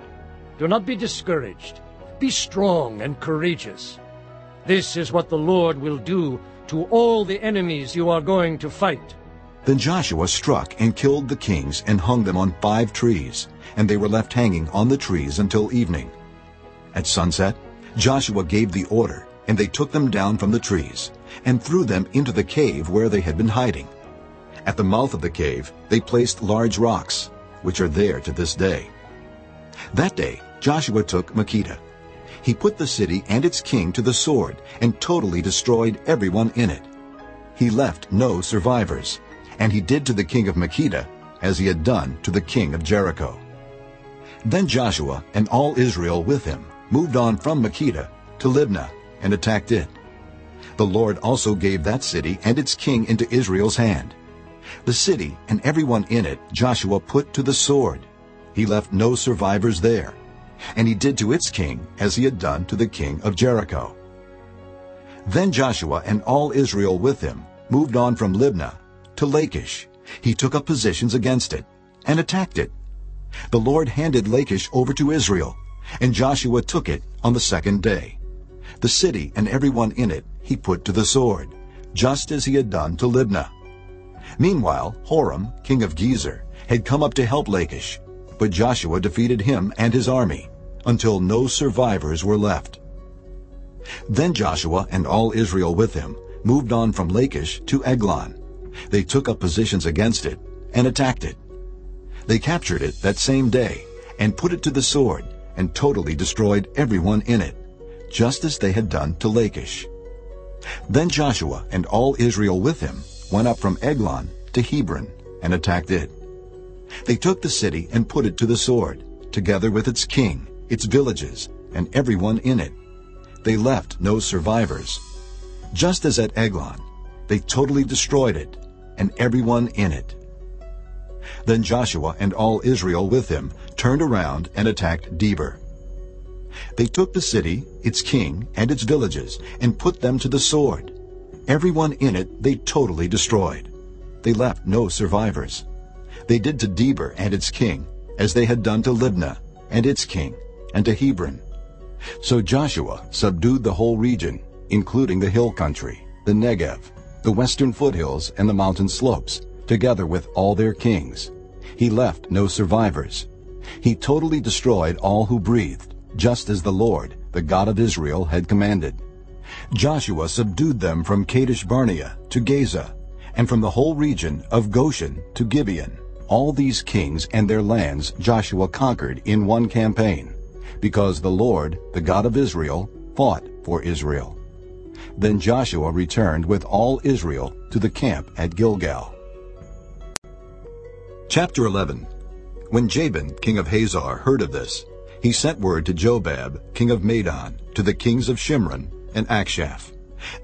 Do not be discouraged. Be strong and courageous. This is what the Lord will do to all the enemies you are going to fight. Then Joshua struck and killed the kings and hung them on five trees, and they were left hanging on the trees until evening. At sunset, Joshua gave the order, and they took them down from the trees, and threw them into the cave where they had been hiding. At the mouth of the cave they placed large rocks, which are there to this day. That day Joshua took Makkedah. He put the city and its king to the sword and totally destroyed everyone in it. He left no survivors, and he did to the king of Makkedah as he had done to the king of Jericho. Then Joshua and all Israel with him moved on from Makkedah to Libnah and attacked it. The Lord also gave that city and its king into Israel's hand. The city and everyone in it Joshua put to the sword. He left no survivors there. And he did to its king as he had done to the king of Jericho. Then Joshua and all Israel with him moved on from Libnah to Lachish. He took up positions against it and attacked it. The Lord handed Lachish over to Israel, and Joshua took it on the second day. The city and everyone in it he put to the sword, just as he had done to Libnah. Meanwhile, Horam, king of Gezer, had come up to help Lachish, but Joshua defeated him and his army, until no survivors were left. Then Joshua and all Israel with him moved on from Lachish to Eglon. They took up positions against it and attacked it. They captured it that same day and put it to the sword and totally destroyed everyone in it, just as they had done to Lachish. Then Joshua and all Israel with him went up from Eglon to Hebron and attacked it. They took the city and put it to the sword, together with its king, its villages, and everyone in it. They left no survivors. Just as at Eglon, they totally destroyed it, and everyone in it. Then Joshua and all Israel with him turned around and attacked Debir. They took the city, its king, and its villages, and put them to the sword. Everyone in it they totally destroyed. They left no survivors. They did to Debir and its king as they had done to Libnah and its king, and to Hebron. So Joshua subdued the whole region, including the hill country, the Negev, the western foothills, and the mountain slopes, together with all their kings. He left no survivors. He totally destroyed all who breathed, just as the Lord, the God of Israel, had commanded. Joshua subdued them from Kadesh Barnea to Gaza, and from the whole region of Goshen to Gibeon. All these kings and their lands Joshua conquered in one campaign, because the Lord, the God of Israel, fought for Israel. Then Joshua returned with all Israel to the camp at Gilgal. Chapter 11 When Jabin, king of Hazor, heard of this, he sent word to Jobab, king of Madon, to the kings of Shimron and Achshaph,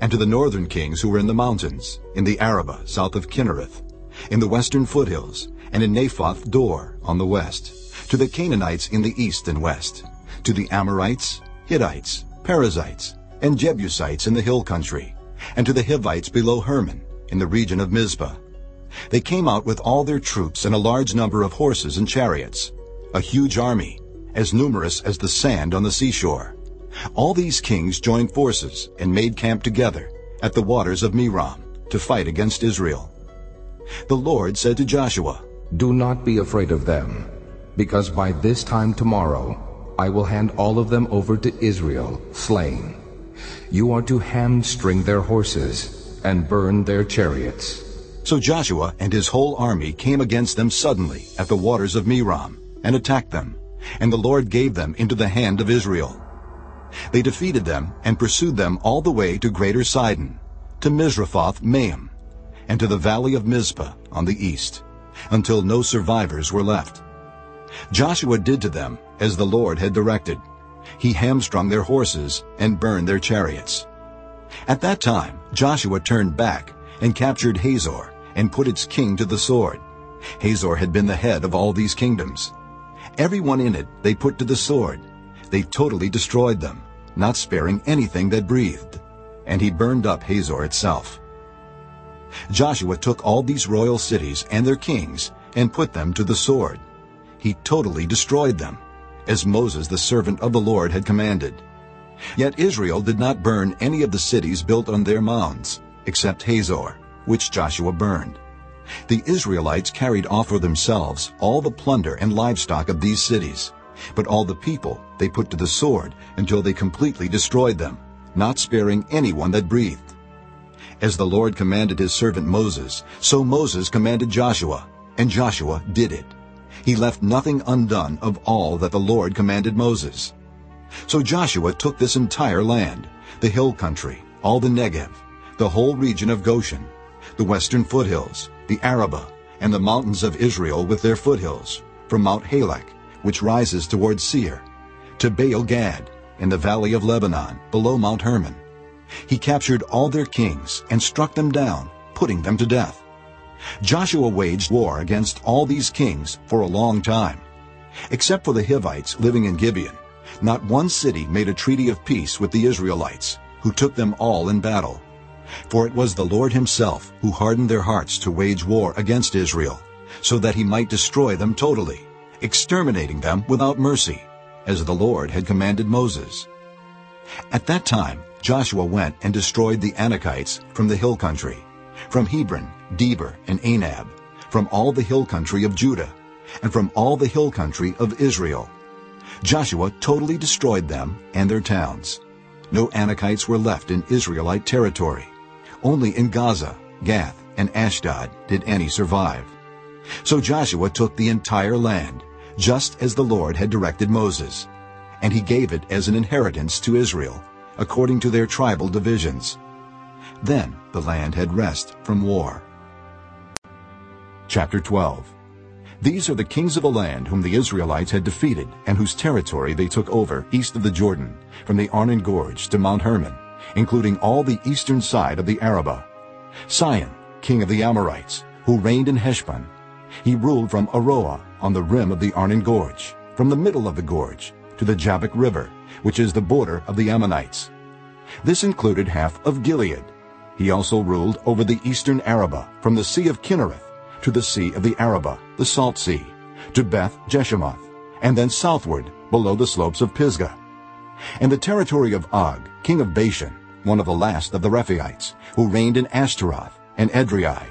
and to the northern kings who were in the mountains, in the Arabah south of Kinnereth, in the western foothills, and in Naphoth Dor on the west, to the Canaanites in the east and west, to the Amorites, Hittites, Perizzites, and Jebusites in the hill country, and to the Hivites below Hermon, in the region of Mizpah. They came out with all their troops and a large number of horses and chariots, a huge army, as numerous as the sand on the seashore. All these kings joined forces and made camp together at the waters of Merom to fight against Israel. The Lord said to Joshua, do not be afraid of them, because by this time tomorrow I will hand all of them over to Israel, slain. You are to hamstring their horses and burn their chariots. So Joshua and his whole army came against them suddenly at the waters of Merom and attacked them, and the Lord gave them into the hand of Israel. They defeated them and pursued them all the way to Greater Sidon, to Misrephoth Maim, and to the valley of Mizpah on the east until no survivors were left. Joshua did to them as the Lord had directed. He hamstrung their horses and burned their chariots. At that time Joshua turned back and captured Hazor and put its king to the sword. Hazor had been the head of all these kingdoms. Everyone in it they put to the sword. They totally destroyed them, not sparing anything that breathed. And he burned up Hazor itself. Joshua took all these royal cities and their kings and put them to the sword. He totally destroyed them, as Moses the servant of the Lord had commanded. Yet Israel did not burn any of the cities built on their mounds, except Hazor, which Joshua burned. The Israelites carried off for themselves all the plunder and livestock of these cities, but all the people they put to the sword until they completely destroyed them, not sparing anyone that breathed. As the Lord commanded his servant Moses, so Moses commanded Joshua, and Joshua did it. He left nothing undone of all that the Lord commanded Moses. So Joshua took this entire land, the hill country, all the Negev, the whole region of Goshen, the western foothills, the Arabah, and the mountains of Israel with their foothills, from Mount Halak, which rises toward Seir, to Baal Gad, in the valley of Lebanon, below Mount Hermon, he captured all their kings and struck them down, putting them to death. Joshua waged war against all these kings for a long time. Except for the Hivites living in Gibeon, not one city made a treaty of peace with the Israelites, who took them all in battle. For it was the Lord himself who hardened their hearts to wage war against Israel, so that he might destroy them totally, exterminating them without mercy, as the Lord had commanded Moses. At that time Joshua went and destroyed the Anakites from the hill country, from Hebron, Debir, and Anab, from all the hill country of Judah, and from all the hill country of Israel. Joshua totally destroyed them and their towns. No Anakites were left in Israelite territory. Only in Gaza, Gath, and Ashdod did any survive. So Joshua took the entire land, just as the Lord had directed Moses, and he gave it as an inheritance to Israel, according to their tribal divisions. Then the land had rest from war. Chapter 12 These are the kings of the land whom the Israelites had defeated and whose territory they took over east of the Jordan, from the Arnon Gorge to Mount Hermon, including all the eastern side of the Arabah. Sihon, king of the Amorites, who reigned in Heshbon. He ruled from Aroer on the rim of the Arnon Gorge, from the middle of the gorge to the Jabbok River, which is the border of the Ammonites. This included half of Gilead. He also ruled over the eastern Arabah, from the Sea of Kinnereth to the Sea of the Arabah, the Salt Sea, to Beth Jeshimoth, and then southward below the slopes of Pisgah. And the territory of Og, king of Bashan, one of the last of the Rephaites, who reigned in Ashtaroth and Edrei.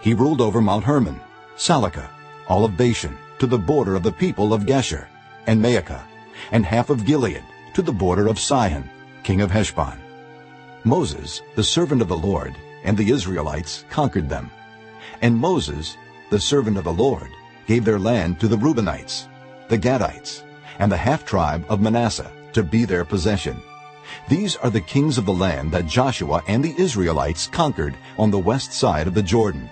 He ruled over Mount Hermon, Salecah, all of Bashan, to the border of the people of Geshur, and Maacah, and half of Gilead, to the border of Sihon, king of Heshbon. Moses, the servant of the Lord, and the Israelites conquered them. And Moses, the servant of the Lord, gave their land to the Reubenites, the Gadites, and the half-tribe of Manasseh to be their possession. These are the kings of the land that Joshua and the Israelites conquered on the west side of the Jordan,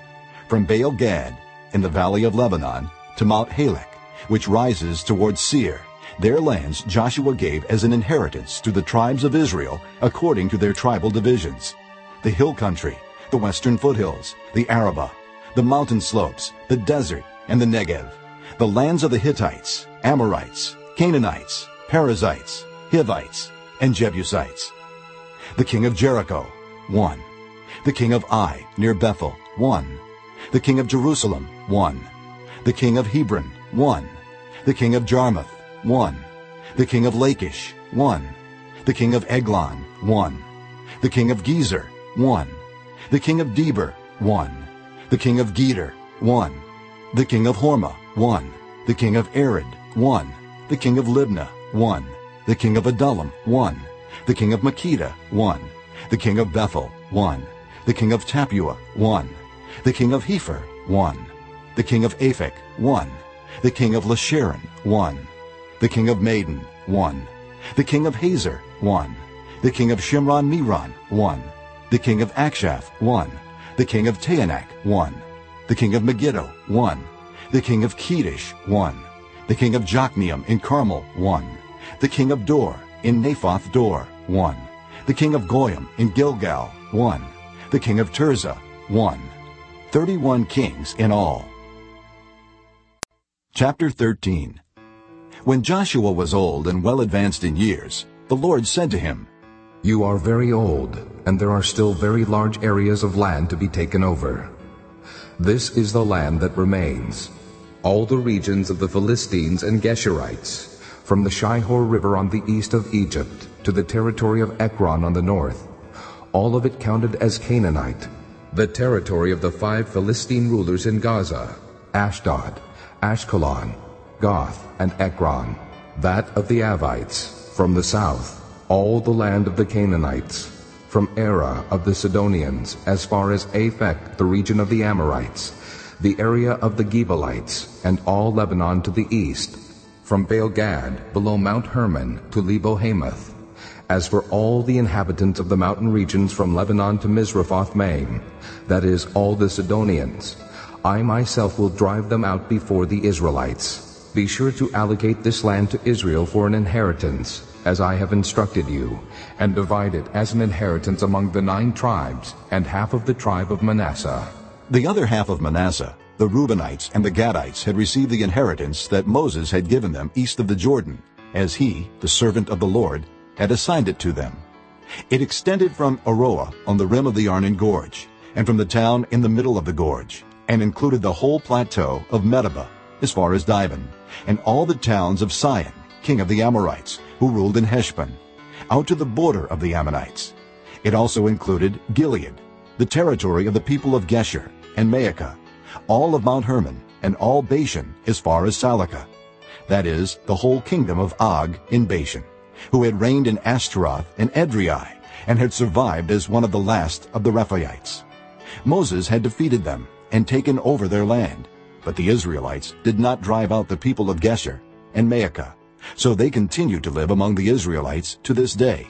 from Baal Gad in the valley of Lebanon to Mount Halak, which rises towards Seir. Their lands Joshua gave as an inheritance to the tribes of Israel according to their tribal divisions. The hill country, the western foothills, the Arabah, the mountain slopes, the desert, and the Negev, the lands of the Hittites, Amorites, Canaanites, Perizzites, Hivites, and Jebusites. The king of Jericho, 1. The king of Ai, near Bethel, 1. The king of Jerusalem, 1. The king of Hebron, 1. The king of Jarmuth, 1. The king of Lachish, 1. The king of Eglon, 1. The king of Gezer, 1. The king of Debir, 1. The king of Geder, 1. The king of Hormah, 1. The king of Arad, 1. The king of Libnah, 1. The king of Adullam, 1. The king of Makkedah, 1. The king of Bethel, 1. The king of Tappuah, 1. The king of Hepher, 1. The king of Aphek, 1. The king of Lasharon, 1. The king of Madon, 1. The king of Hazor, 1. The king of Shimron Meron, 1. The king of Achshaph, 1. The king of Taanach, 1. The king of Megiddo, 1. The king of Kedesh, 1. The king of Jokneam in Carmel, 1. The king of Dor in Naphoth Dor, 1. The king of Goyim in Gilgal, 1. The king of Tirzah, 1. Thirty-one kings in all. Chapter 13 When Joshua was old and well advanced in years, the Lord said to him, You are very old, and there are still very large areas of land to be taken over. This is the land that remains, all the regions of the Philistines and Geshurites, from the Shihor River on the east of Egypt to the territory of Ekron on the north, all of it counted as Canaanite, the territory of the five Philistine rulers in Gaza, Ashdod, Ashkelon, Gath, and Ekron, that of the Avites, from the south, all the land of the Canaanites, from Arah of the Sidonians, as far as Aphek, the region of the Amorites, the area of the Gebalites, and all Lebanon to the east, from Baal Gad, below Mount Hermon, to Lebo Hamath. As for all the inhabitants of the mountain regions from Lebanon to Misrephoth Maim, that is, all the Sidonians, I myself will drive them out before the Israelites. Be sure to allocate this land to Israel for an inheritance, as I have instructed you, and divide it as an inheritance among the nine tribes and half of the tribe of Manasseh. The other half of Manasseh, the Reubenites and the Gadites, had received the inheritance that Moses had given them east of the Jordan, as he, the servant of the Lord, had assigned it to them. It extended from Aroer on the rim of the Arnon Gorge, and from the town in the middle of the gorge, and included the whole plateau of Medeba, as far as Dibon, and all the towns of Sihon, king of the Amorites, who ruled in Heshbon, out to the border of the Ammonites. It also included Gilead, the territory of the people of Geshur, and Maacah, all of Mount Hermon, and all Bashan as far as Salecah, that is, the whole kingdom of Og in Bashan, who had reigned in Ashtaroth and Edrei, and had survived as one of the last of the Rephaites. Moses had defeated them and taken over their land, but the Israelites did not drive out the people of Geshur and Maacah, so they continue to live among the Israelites to this day.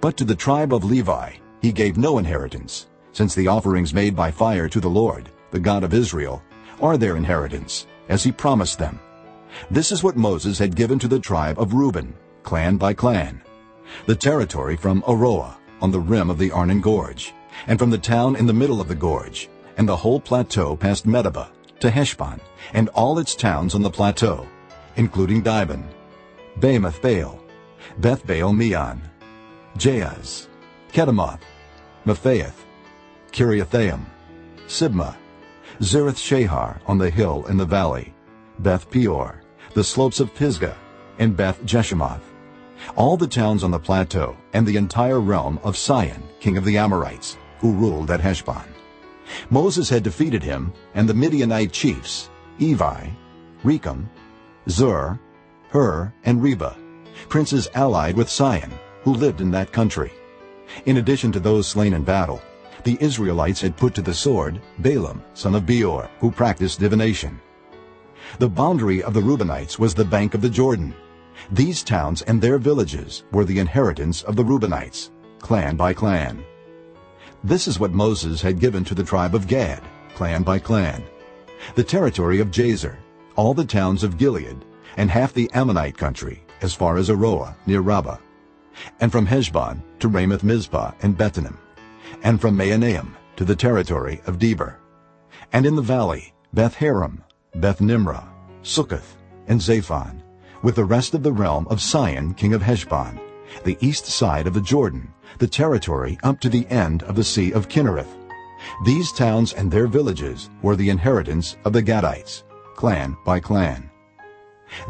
But to the tribe of Levi he gave no inheritance, since the offerings made by fire to the Lord, the God of Israel, are their inheritance, as he promised them. This is what Moses had given to the tribe of Reuben, clan by clan. The territory from Aroer on the rim of the Arnon Gorge, and from the town in the middle of the gorge, and the whole plateau past Medeba, to Heshbon, and all its towns on the plateau, including Dibon, Bamoth Baal, Beth Baal Meon, Jahaz, Kedemoth, Mephaath, Kiriathaim, Sibmah, Zereth Shahar on the hill in the valley, Beth Peor, the slopes of Pisgah, and Beth Jeshimoth, all the towns on the plateau, and the entire realm of Sihon, king of the Amorites, who ruled at Heshbon. Moses had defeated him and the Midianite chiefs, Evi, Rekem, Zur, Hur, and Reba, princes allied with Sihon, who lived in that country. In addition to those slain in battle, the Israelites had put to the sword Balaam, son of Beor, who practiced divination. The boundary of the Reubenites was the bank of the Jordan. These towns and their villages were the inheritance of the Reubenites, clan by clan. This is what Moses had given to the tribe of Gad, clan by clan. The territory of Jazer, all the towns of Gilead, and half the Ammonite country, as far as Aroer, near Rabbah, and from Heshbon to Ramoth Mizpah and Bethlehem, and from Mahanaim to the territory of Debir, and in the valley Beth Haram, Beth Nimrah, Succoth, and Zaphon, with the rest of the realm of Sihon king of Heshbon, the east side of the Jordan, the territory up to the end of the Sea of Kinnereth. These towns and their villages were the inheritance of the Gadites, clan by clan.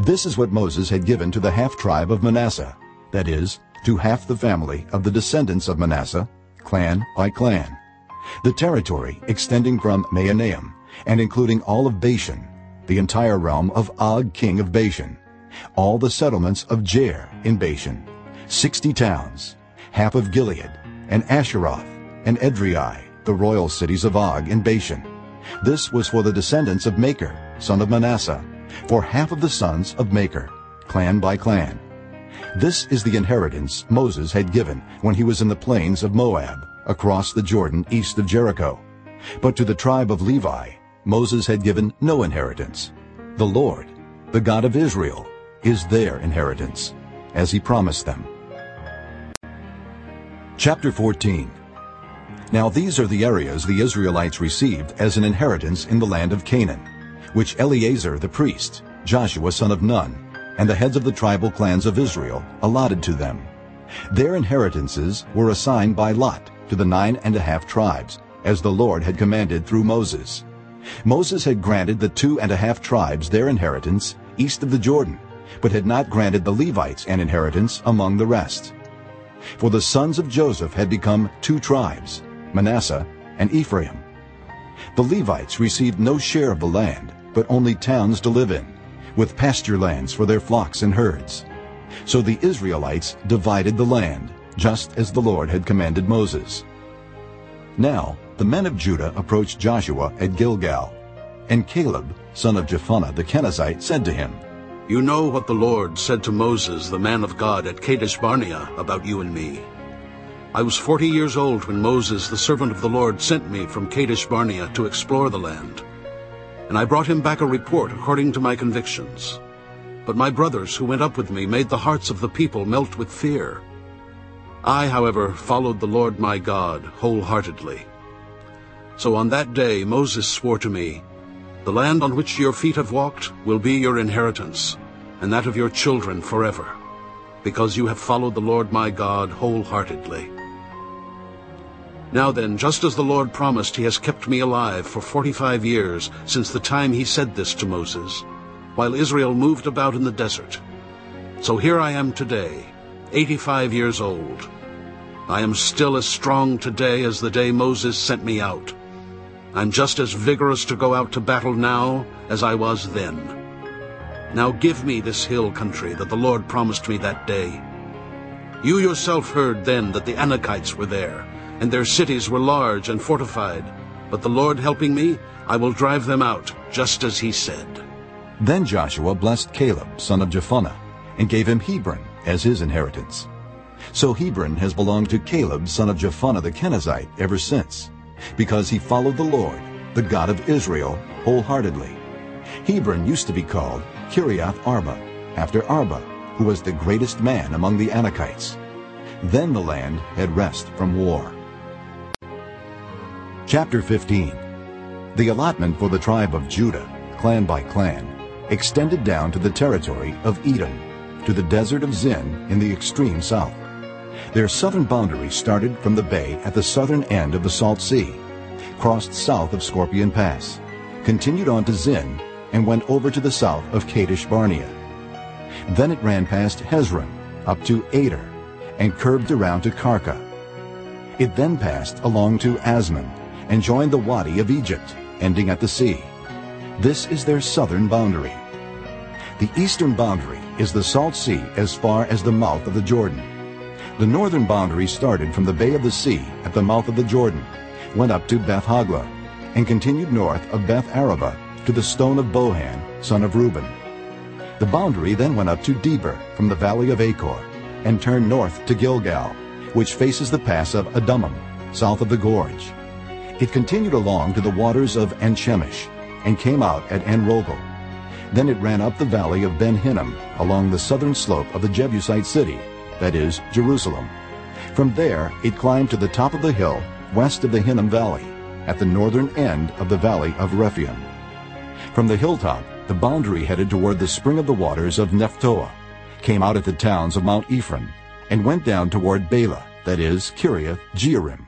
This is what Moses had given to the half-tribe of Manasseh, that is, to half the family of the descendants of Manasseh, clan by clan. The territory extending from Mahanaim and including all of Bashan, the entire realm of Og king of Bashan, all the settlements of Jair in Bashan, sixty towns, half of Gilead, and Ashtaroth, and Edrei, the royal cities of Og in Bashan. This was for the descendants of Machir, son of Manasseh, for half of the sons of Machir, clan by clan. This is the inheritance Moses had given when he was in the plains of Moab, across the Jordan east of Jericho. But to the tribe of Levi, Moses had given no inheritance. The Lord, the God of Israel, is their inheritance, as he promised them. Chapter 14 Now these are the areas the Israelites received as an inheritance in the land of Canaan, which Eleazar the priest, Joshua son of Nun, and the heads of the tribal clans of Israel allotted to them. Their inheritances were assigned by lot to the nine and a half tribes, as the Lord had commanded through Moses. Moses had granted the two and a half tribes their inheritance east of the Jordan, but had not granted the Levites an inheritance among the rest. For the sons of Joseph had become two tribes, Manasseh and Ephraim. The Levites received no share of the land, but only towns to live in, with pasture lands for their flocks and herds. So the Israelites divided the land, just as the Lord had commanded Moses. Now the men of Judah approached Joshua at Gilgal, and Caleb, son of Jephunneh the Kenizzite, said to him, You know what the Lord said to Moses, the man of God, at Kadesh Barnea about you and me. I was forty years old when Moses, the servant of the Lord, sent me from Kadesh Barnea to explore the land. And I brought him back a report according to my convictions. But my brothers who went up with me made the hearts of the people melt with fear. I, however, followed the Lord my God wholeheartedly. So on that day Moses swore to me, The land on which your feet have walked will be your inheritance, and that of your children forever, because you have followed the Lord my God wholeheartedly. Now then, just as the Lord promised, he has kept me alive for forty-five years since the time he said this to Moses, while Israel moved about in the desert. So here I am today, eighty-five years old. I am still as strong today as the day Moses sent me out. I'm just as vigorous to go out to battle now as I was then. Now give me this hill country that the Lord promised me that day. You yourself heard then that the Anakites were there, and their cities were large and fortified. But the Lord helping me, I will drive them out, just as he said. Then Joshua blessed Caleb, son of Jephunneh, and gave him Hebron as his inheritance. So Hebron has belonged to Caleb, son of Jephunneh the Kenizzite, ever since, because he followed the Lord the God of Israel, wholeheartedly. Hebron used to be called Kiriath Arba, after Arba, who was the greatest man among the Anakites. Then the land had rest from war. Chapter 15 The allotment for the tribe of Judah, clan by clan, extended down to the territory of Edom, to the desert of Zin in the extreme south. Their southern boundary started from the bay at the southern end of the Salt Sea, crossed south of Scorpion Pass, continued on to Zin, and went over to the south of Kadesh Barnea. Then it ran past Hezron, up to Ader, and curved around to Karka. It then passed along to Azmon, and joined the Wadi of Egypt, ending at the sea. This is their southern boundary. The eastern boundary is the Salt Sea as far as the mouth of the Jordan. The northern boundary started from the Bay of the Sea at the mouth of the Jordan, went up to Beth Hoglah, and continued north of Beth Arabah to the stone of Bohan, son of Reuben. The boundary then went up to Debir from the valley of Achor, and turned north to Gilgal, which faces the pass of Adummim, south of the gorge. It continued along to the waters of En-Shemesh, and came out at En-Rogel. Then it ran up the valley of Ben-Hinnom along the southern slope of the Jebusite city, that is, Jerusalem. From there it climbed to the top of the hill west of the Hinnom Valley, at the northern end of the valley of Rephaim. From the hilltop, the boundary headed toward the spring of the waters of Nephtoah, came out at the towns of Mount Ephron, and went down toward Baalah, that is, Kiriath Jearim.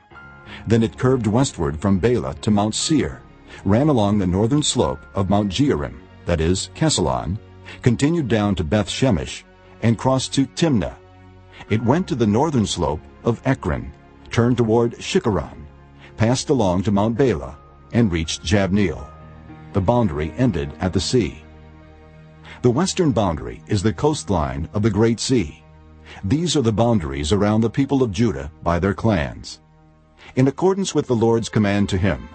Then it curved westward from Baalah to Mount Seir, ran along the northern slope of Mount Jearim, that is, Kesalon, continued down to Beth Shemesh, and crossed to Timnah. It went to the northern slope of Ekron, turned toward Shikkeron, passed along to Mount Baalah, and reached Jabneel. The boundary ended at the sea. The western boundary is the coastline of the Great Sea. These are the boundaries around the people of Judah by their clans. In accordance with the Lord's command to him,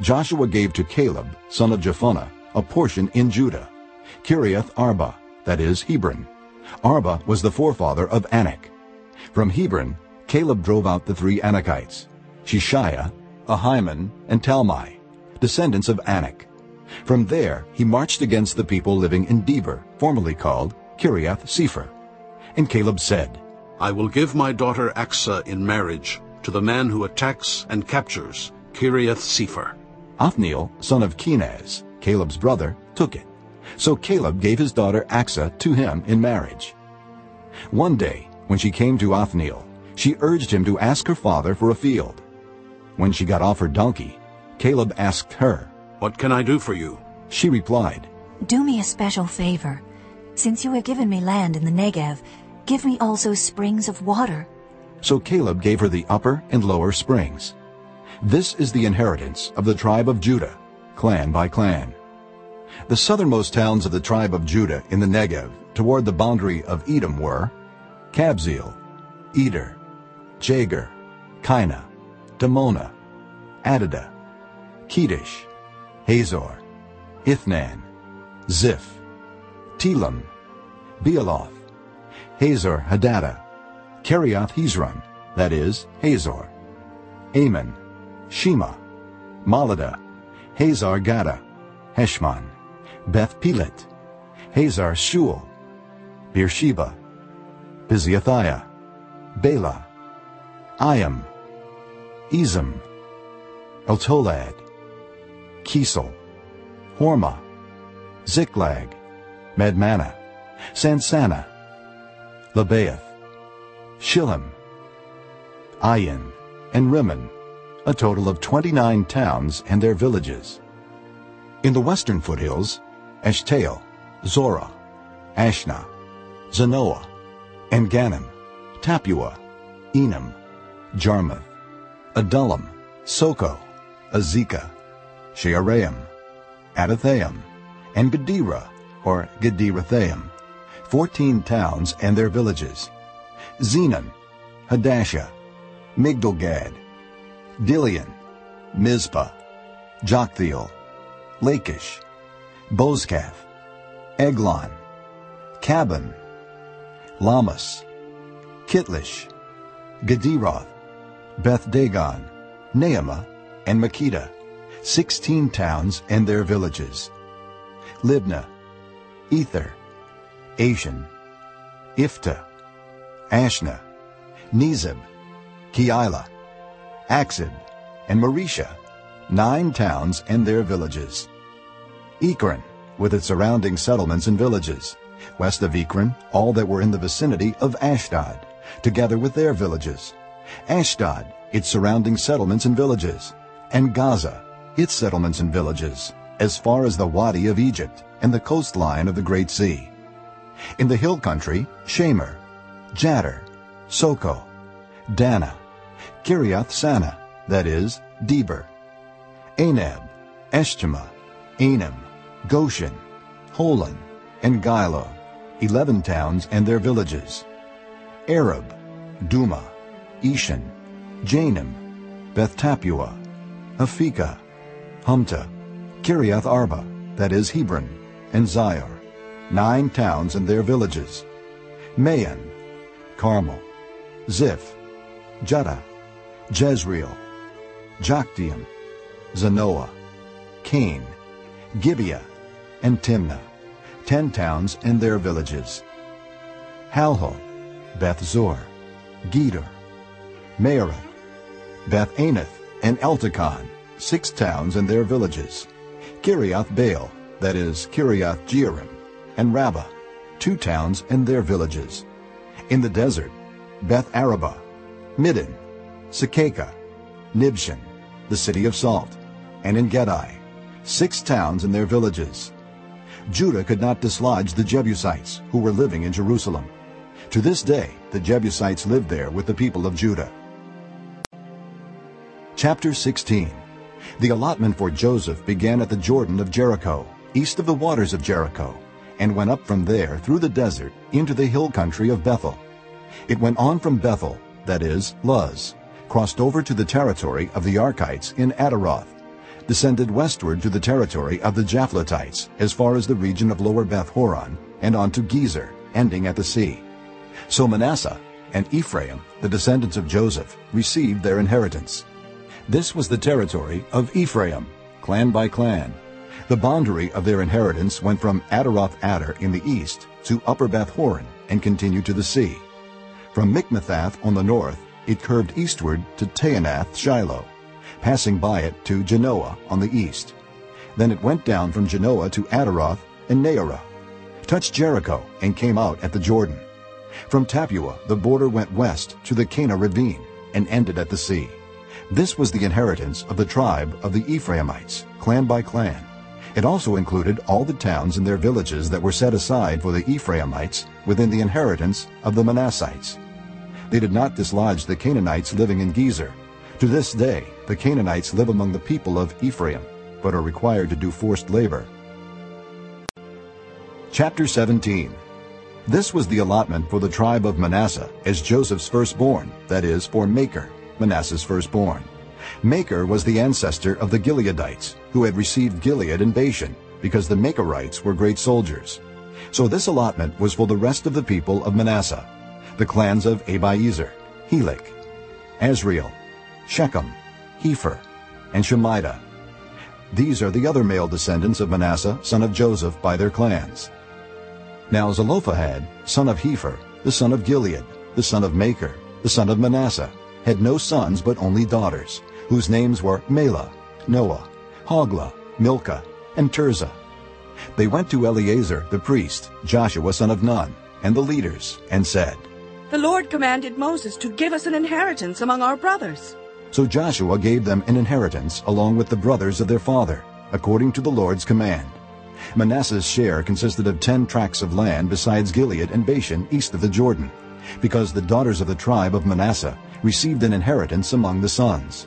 Joshua gave to Caleb, son of Jephunneh, a portion in Judah, Kiriath Arba, that is, Hebron. Arba was the forefather of Anak. From Hebron, Caleb drove out the three Anakites, Sheshai, Ahiman, and Talmai, descendants of Anak. From there he marched against the people living in Debir, formerly called Kiriath Sepher. And Caleb said, I will give my daughter Achsah in marriage to the man who attacks and captures Kiriath Sepher. Othniel, son of Kenaz, Caleb's brother, took it. So Caleb gave his daughter Achsah to him in marriage. One day, when she came to Othniel, she urged him to ask her father for a field. When she got off her donkey, Caleb asked her, What can I do for you? She replied, Do me a special favor. Since you have given me land in the Negev, give me also springs of water. So Caleb gave her the upper and lower springs. This is the inheritance of the tribe of Judah, clan by clan. The southernmost towns of the tribe of Judah in the Negev, toward the boundary of Edom, were Kabzeel, Eder, Jagur, Kinah, Dimonah, Adida, Kedesh, Hazor, Ithnan, Ziph, Telem, Bealoth, Hazor Hadattah, Kiriath Hezron, that is, Hazor, Ammon, Shema, Moladah, Hazar Gaddah, Heshmon, Beth Pelet, Hazar Shual, Beersheba, Biziothiah, Baalah, Iam, Ezem, Eltolad, Kesil, Hormah, Ziklag, Madmannah, Sansannah, Lebaoth, Shilhim, Ayin, and Rimmon, a total of 29 towns and their villages. In the western foothills, Eshtaol, Zorah, Ashnah, Zanoah, and Ganim, Tappuah, Enam, Jarmuth, Adullam, Socoh, Azekah, Shaaraim, Adithaim, and Gederah, or Gederothaim, fourteen towns and their villages, Zenan, Hadashah, Migdal Gad, Dilean, Mizpah, Joktheel, Lachish, Bozkath, Eglon, Kabbon, Lahmas, Kitlish, Gederoth, Beth Dagon, Naamah, and Makkedah, sixteen towns and their villages. Libnah, Ether, Ashan, Iphtah, Ashnah, Nezib, Keilah, Achzib, and Mareshah, nine towns and their villages. Ekron, with its surrounding settlements and villages west of Ekron, all that were in the vicinity of Ashdod, together with their villages, Ashdod, its surrounding settlements and villages, and Gaza, its settlements and villages, as far as the Wadi of Egypt and the coastline of the Great Sea. In the hill country, Shamir, Jattir, Sokoh, Dannah, Kiriath Sannah, that is, Debir, Anab, Eshtemoh, Anim, Goshen, Holon, and Giloh. 11 towns and their villages, Arab, Dumah, Eshan, Janim, Beth Tappuah, Aphekah, Humtah, Kiriath Arba, that is Hebron, and Zior, nine towns and their villages, Maon, Carmel, Ziph, Juttah, Jezreel, Jokdeam, Zanoah, Kain, Gibeah, and Timnah ten towns and their villages. Halhul, Beth Zur, Gedor, Maarath, Beth Anoth, and Eltekon, six towns and their villages. Kiriath Baal, that is, Kiriath Jearim, and Rabbah, two towns and their villages. In the desert, Beth Arabah, Middin, Sekakah, Nibshan, the city of salt, and En Gedi, six towns and their villages. Judah could not dislodge the Jebusites, who were living in Jerusalem. To this day, the Jebusites lived there with the people of Judah. Chapter 16 The allotment for Joseph began at the Jordan of Jericho, east of the waters of Jericho, and went up from there through the desert into the hill country of Bethel. It went on from Bethel, that is, Luz, crossed over to the territory of the Archites in Ataroth, descended westward to the territory of the Japhletites as far as the region of lower Beth Horon and on to Gezer, ending at the sea. So Manasseh and Ephraim, the descendants of Joseph, received their inheritance. This was the territory of Ephraim, clan by clan. The boundary of their inheritance went from Ataroth Adar in the east to upper Beth Horon and continued to the sea. From Michmethath on the north, it curved eastward to Taanath Shiloh, passing by it to Janoah on the east. Then it went down from Janoah to Ataroth and Naarah, touched Jericho, and came out at the Jordan. From Tappuah the border went west to the Kanah ravine and ended at the sea. This was the inheritance of the tribe of the Ephraimites, clan by clan. It also included all the towns and their villages that were set aside for the Ephraimites within the inheritance of the Manassites. They did not dislodge the Canaanites living in Gezer. To this day, the Canaanites live among the people of Ephraim, but are required to do forced labor. Chapter 17 This was the allotment for the tribe of Manasseh as Joseph's firstborn, that is, for Makir, Manasseh's firstborn. Makir was the ancestor of the Gileadites, who had received Gilead and Bashan, because the Makirites were great soldiers. So this allotment was for the rest of the people of Manasseh, the clans of Abiezer, Helek, Asriel, Shechem, Hepher, and Shemida. These are the other male descendants of Manasseh, son of Joseph, by their clans. Now Zelophehad, son of Hepher, the son of Gilead, the son of Machir, the son of Manasseh, had no sons but only daughters, whose names were Mahlah, Noah, Hoglah, Milcah, and Tirzah. They went to Eleazar the priest, Joshua son of Nun, and the leaders, and said, The Lord commanded Moses to give us an inheritance among our brothers. So Joshua gave them an inheritance along with the brothers of their father, according to the Lord's command. Manasseh's share consisted of ten tracts of land besides Gilead and Bashan east of the Jordan, because the daughters of the tribe of Manasseh received an inheritance among the sons.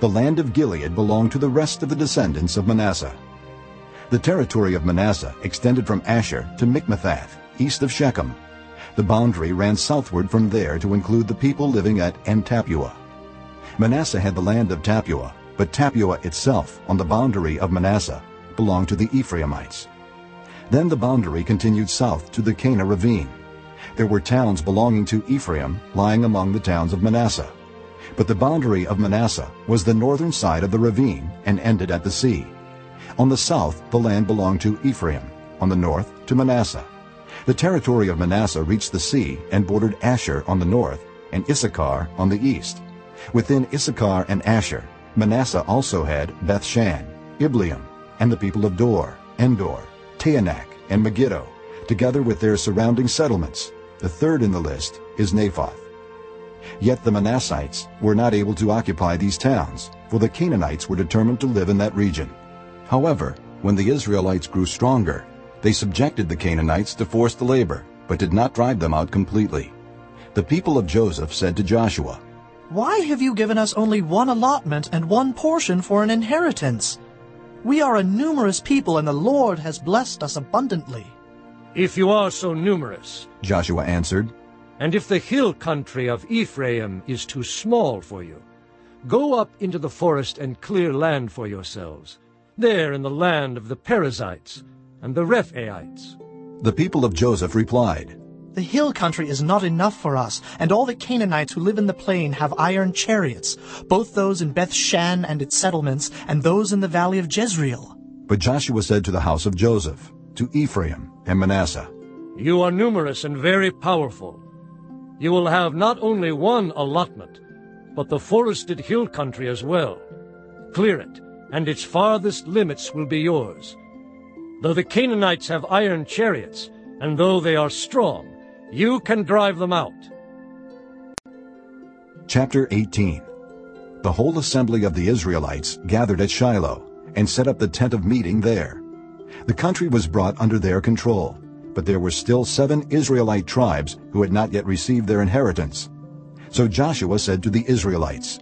The land of Gilead belonged to the rest of the descendants of Manasseh. The territory of Manasseh extended from Asher to Michmethath, east of Shechem. The boundary ran southward from there to include the people living at En Tappuah. Manasseh had the land of Tappuah, but Tappuah itself, on the boundary of Manasseh, belonged to the Ephraimites. Then the boundary continued south to the Kanah ravine. There were towns belonging to Ephraim lying among the towns of Manasseh. But the boundary of Manasseh was the northern side of the ravine and ended at the sea. On the south the land belonged to Ephraim, on the north to Manasseh. The territory of Manasseh reached the sea and bordered Asher on the north and Issachar on the east. Within Issachar and Asher, Manasseh also had Bethshan, Ibleam, and the people of Dor, Endor, Taanach, and Megiddo, together with their surrounding settlements. The third in the list is Naphoth. Yet the Manassites were not able to occupy these towns, for the Canaanites were determined to live in that region. However, when the Israelites grew stronger, they subjected the Canaanites to forced labor, but did not drive them out completely. The people of Joseph said to Joshua, Why have you given us only one allotment and one portion for an inheritance? We are a numerous people, and the Lord has blessed us abundantly. If you are so numerous, Joshua answered, and if the hill country of Ephraim is too small for you, go up into the forest and clear land for yourselves, there in the land of the Perizzites and the Rephaites. The people of Joseph replied, The hill country is not enough for us, and all the Canaanites who live in the plain have iron chariots, both those in Beth Shan and its settlements, and those in the valley of Jezreel. But Joshua said to the house of Joseph, to Ephraim and Manasseh, You are numerous and very powerful. You will have not only one allotment, but the forested hill country as well. Clear it, and its farthest limits will be yours. Though the Canaanites have iron chariots, and though they are strong, you can drive them out. Chapter 18 The whole assembly of the Israelites gathered at Shiloh, and set up the tent of meeting there. The country was brought under their control, but there were still seven Israelite tribes who had not yet received their inheritance. So Joshua said to the Israelites,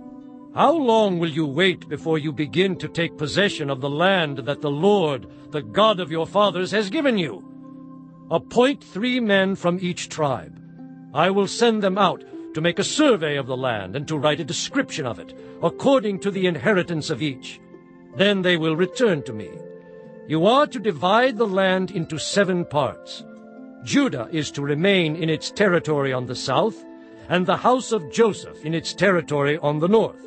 How long will you wait before you begin to take possession of the land that the Lord, the God of your fathers, has given you? Appoint three men from each tribe. I will send them out to make a survey of the land and to write a description of it, according to the inheritance of each. Then they will return to me. You are to divide the land into seven parts. Judah is to remain in its territory on the south, and the house of Joseph in its territory on the north.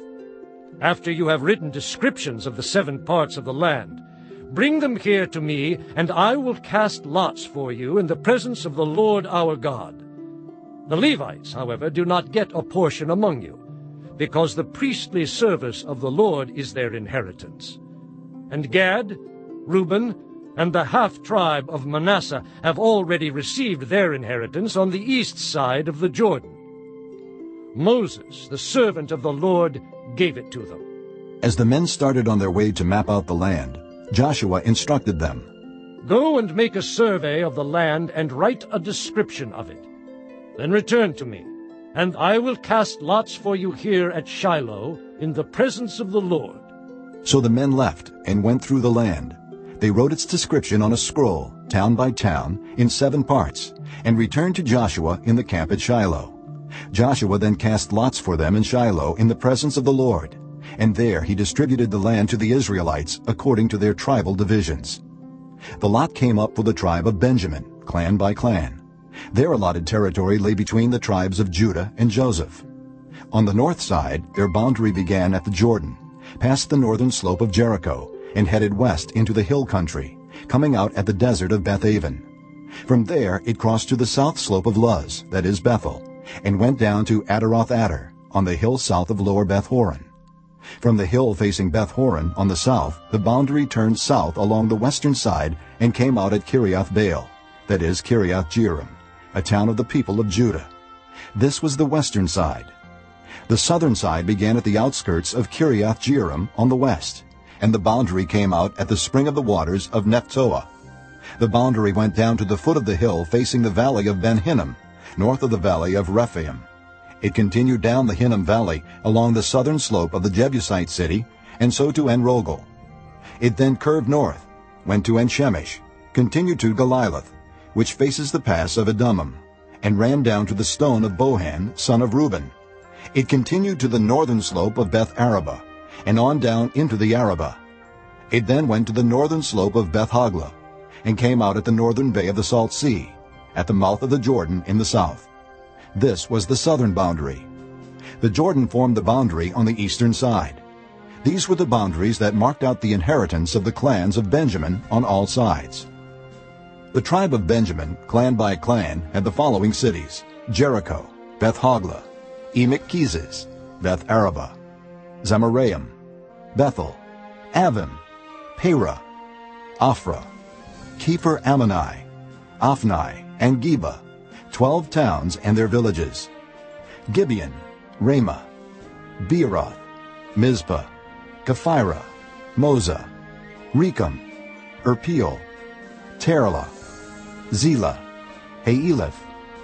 After you have written descriptions of the seven parts of the land, bring them here to me, and I will cast lots for you in the presence of the Lord our God. The Levites, however, do not get a portion among you, because the priestly service of the Lord is their inheritance. And Gad, Reuben, and the half-tribe of Manasseh have already received their inheritance on the east side of the Jordan. Moses, the servant of the Lord, gave it to them. As the men started on their way to map out the land, Joshua instructed them, Go and make a survey of the land and write a description of it. Then return to me, and I will cast lots for you here at Shiloh in the presence of the Lord. So the men left and went through the land. They wrote its description on a scroll, town by town, in seven parts, and returned to Joshua in the camp at Shiloh. Joshua then cast lots for them in Shiloh in the presence of the Lord, and there he distributed the land to the Israelites according to their tribal divisions. The lot came up for the tribe of Benjamin, clan by clan. Their allotted territory lay between the tribes of Judah and Joseph. On the north side, their boundary began at the Jordan, past the northern slope of Jericho, and headed west into the hill country, coming out at the desert of Bethaven. From there it crossed to the south slope of Luz, that is Bethel, and went down to Ataroth Adar, on the hill south of lower Beth Horon. From the hill facing Beth Horon on the south, the boundary turned south along the western side and came out at Kiriath Baal, that is Kiriath Jearim, a town of the people of Judah. This was the western side. The southern side began at the outskirts of Kiriath Jearim on the west, and the boundary came out at the spring of the waters of Nephtoah. The boundary went down to the foot of the hill facing the valley of Ben Hinnom, north of the valley of Rephaim. It continued down the Hinnom Valley along the southern slope of the Jebusite city, and so to En-Rogel. It then curved north, went to En-Shemesh, continued to Geliloth, which faces the pass of Adummim, and ran down to the stone of Bohan, son of Reuben. It continued to the northern slope of Beth Arabah, and on down into the Arabah. It then went to the northern slope of Beth Hoglah, and came out at the northern bay of the Salt Sea, at the mouth of the Jordan in the south. This was the southern boundary. The Jordan formed the boundary on the eastern side. These were the boundaries that marked out the inheritance of the clans of Benjamin on all sides. The tribe of Benjamin, clan by clan, had the following cities, Jericho, Beth Hoglah, Emek Keziz, Beth Arabah, Zemaraim, Bethel, Avvim, Parah, Ophrah, Kephar Ammoni, Ophni, and Geba, twelve towns and their villages, Gibeon, Ramah, Beeroth, Mizpah, Kephirah, Mozah, Rekem, Irpeel, Taralah, Zelah, Haeleph,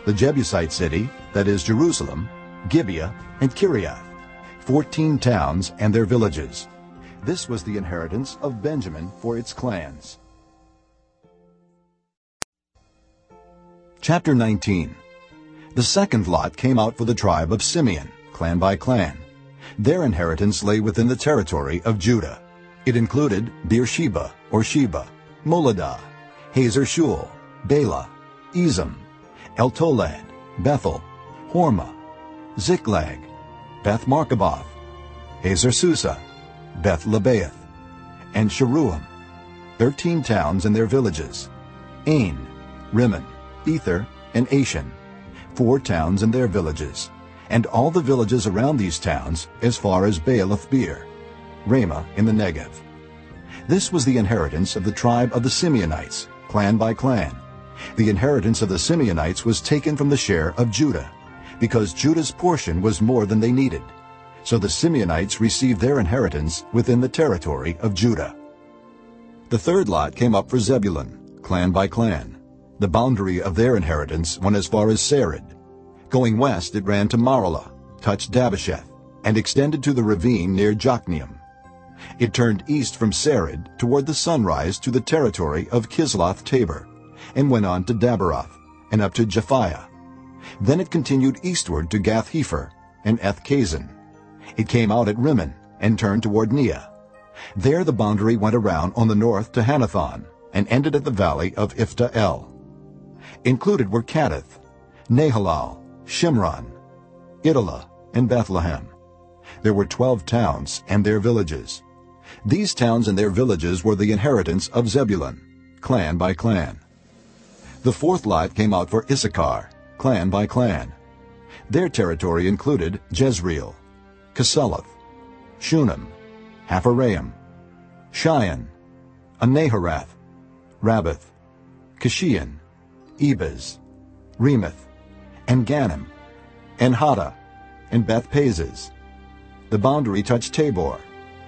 the Jebusite city, that is Jerusalem, Gibeah, and Kiriath, fourteen towns and their villages. This was the inheritance of Benjamin for its clans. Chapter 19 The second lot came out for the tribe of Simeon, clan by clan. Their inheritance lay within the territory of Judah. It included Beersheba, or Sheba, Moladah, Hazar Shual, Balah, Ezem, Eltolad, Bethul, Hormah, Ziklag, Beth Marcaboth, Hazar Susah, Beth Lebaoth, and Sharuhen, thirteen towns and their villages, Ain, Rimmon, Ether, and Ashan, four towns and their villages, and all the villages around these towns as far as Baalath Beer, Ramah in the Negev. This was the inheritance of the tribe of the Simeonites, clan by clan. The inheritance of the Simeonites was taken from the share of Judah, because Judah's portion was more than they needed. So the Simeonites received their inheritance within the territory of Judah. The third lot came up for Zebulun, clan by clan. The boundary of their inheritance went as far as Sarid. Going west, it ran to Maralah, touched Dabbesheth, and extended to the ravine near Jokneam. It turned east from Sarid toward the sunrise to the territory of Kisloth Tabor, and went on to Daberath, and up to Japhia. Then it continued eastward to Gath-Hepher and Eth Kazin. It came out at Rimmon and turned toward Neah. There the boundary went around on the north to Hannathon and ended at the valley of Iphtah El. Included were Kattath, Nahalal, Shimron, Idalah, and Bethlehem. There were twelve towns and their villages. These towns and their villages were the inheritance of Zebulun, clan by clan. The fourth lot came out for Issachar, clan by clan. Their territory included Jezreel, Kesulloth, Shunem, Hapharaim, Shion, Anaharath, Rabbith, Kishion, Ebez, Remeth, En Gannim, En Haddah, and Beth Pazzez. The boundary touched Tabor,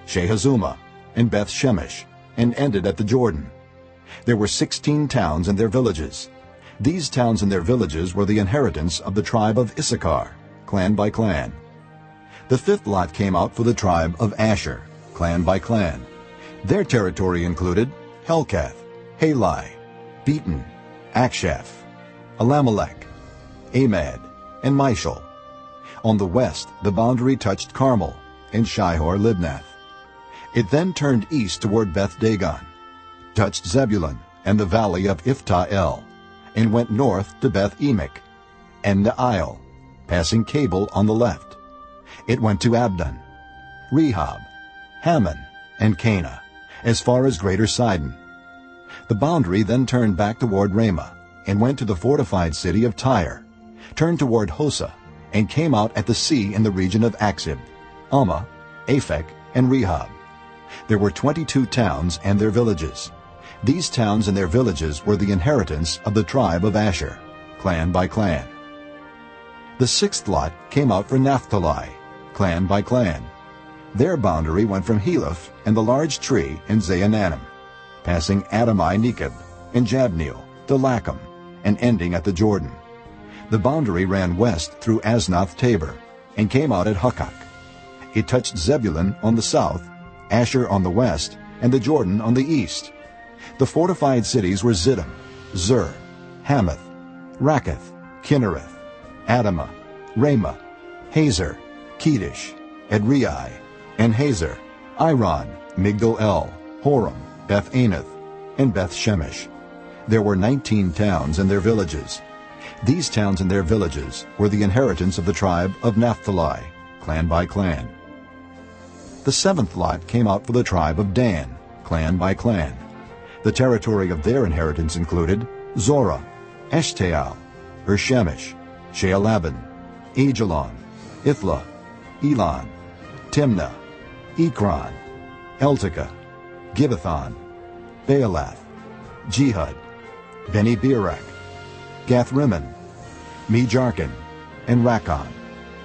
Shahazumah, and Beth Shemesh, and ended at the Jordan. There were sixteen towns and their villages. These towns and their villages were the inheritance of the tribe of Issachar, clan by clan. The fifth lot came out for the tribe of Asher, clan by clan. Their territory included Helkath, Hali, Beten, Acshaph, Allammelech, Amad, and Mishal. On the west, the boundary touched Carmel and Shihor Libnath. It then turned east toward Beth Dagon, touched Zebulun and the valley of Iphtah El, and went north to Beth Emek and Neiel, passing Kabul on the left. It went to Abdon, Rehob, Hammon, and Kanah, as far as Greater Sidon. The boundary then turned back toward Ramah, and went to the fortified city of Tyre, turned toward Hosah, and came out at the sea in the region of Achzib, Ummah, Aphek, and Rehob. There were twenty-two towns and their villages. These towns and their villages were the inheritance of the tribe of Asher, clan by clan. The sixth lot came out for Naphtali, clan by clan. Their boundary went from Heleph and the large tree in Zaanannim, passing Adami Nekeb and Jabneel to Lakkum, and ending at the Jordan. The boundary ran west through Aznoth Tabor and came out at Hukkok. It touched Zebulun on the south, Asher on the west, and the Jordan on the east. The fortified cities were Ziddim, Zer, Hammath, Rakkath, Kinnereth, Adamah, Ramah, Hazor, Kedesh, Edrei, En Hazor, Iron, Migdal El, Horem, Beth Anath, and Beth Shemesh. There were nineteen towns and their villages. These towns and their villages were the inheritance of the tribe of Naphtali, clan by clan. The seventh lot came out for the tribe of Dan, clan by clan. The territory of their inheritance included Zorah, Eshtaol, Bershemesh, Shaalabbin, Aijalon, Ithlah, Elon, Timnah, Ekron, Eltekeh, Gibbethon, Baalath, Jehud, Bene Berak, Gathrimmon, Me Jarkon, and Rakkon,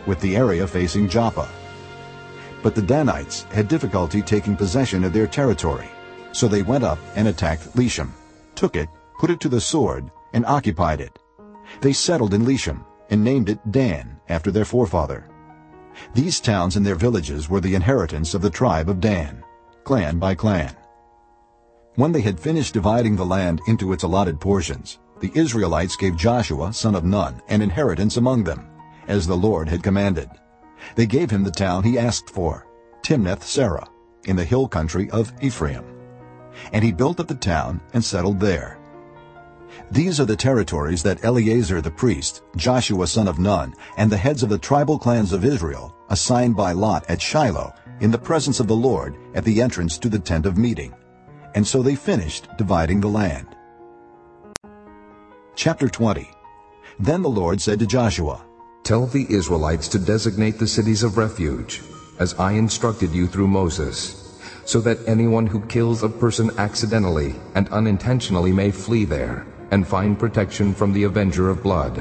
with the area facing Joppa. But the Danites had difficulty taking possession of their territory, so they went up and attacked Leshem, took it, put it to the sword, and occupied it. They settled in Leshem and named it Dan after their forefather. These towns and their villages were the inheritance of the tribe of Dan, clan by clan. When they had finished dividing the land into its allotted portions, the Israelites gave Joshua, son of Nun, an inheritance among them, as the Lord had commanded. They gave him the town he asked for, Timnath Serah, in the hill country of Ephraim. And he built up the town and settled there. These are the territories that Eleazar the priest, Joshua son of Nun, and the heads of the tribal clans of Israel assigned by lot at Shiloh in the presence of the Lord at the entrance to the tent of meeting. And so they finished dividing the land. Chapter 20 Then the Lord said to Joshua, Tell the Israelites to designate the cities of refuge, as I instructed you through Moses, so that anyone who kills a person accidentally and unintentionally may flee there and find protection from the avenger of blood.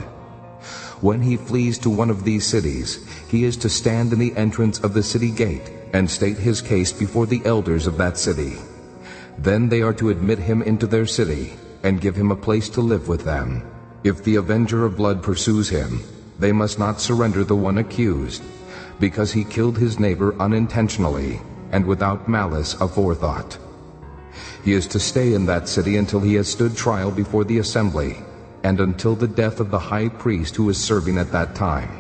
When he flees to one of these cities, he is to stand in the entrance of the city gate and state his case before the elders of that city. Then they are to admit him into their city and give him a place to live with them. If the avenger of blood pursues him, they must not surrender the one accused, because he killed his neighbor unintentionally and without malice aforethought. He is to stay in that city until he has stood trial before the assembly, and until the death of the high priest who is serving at that time.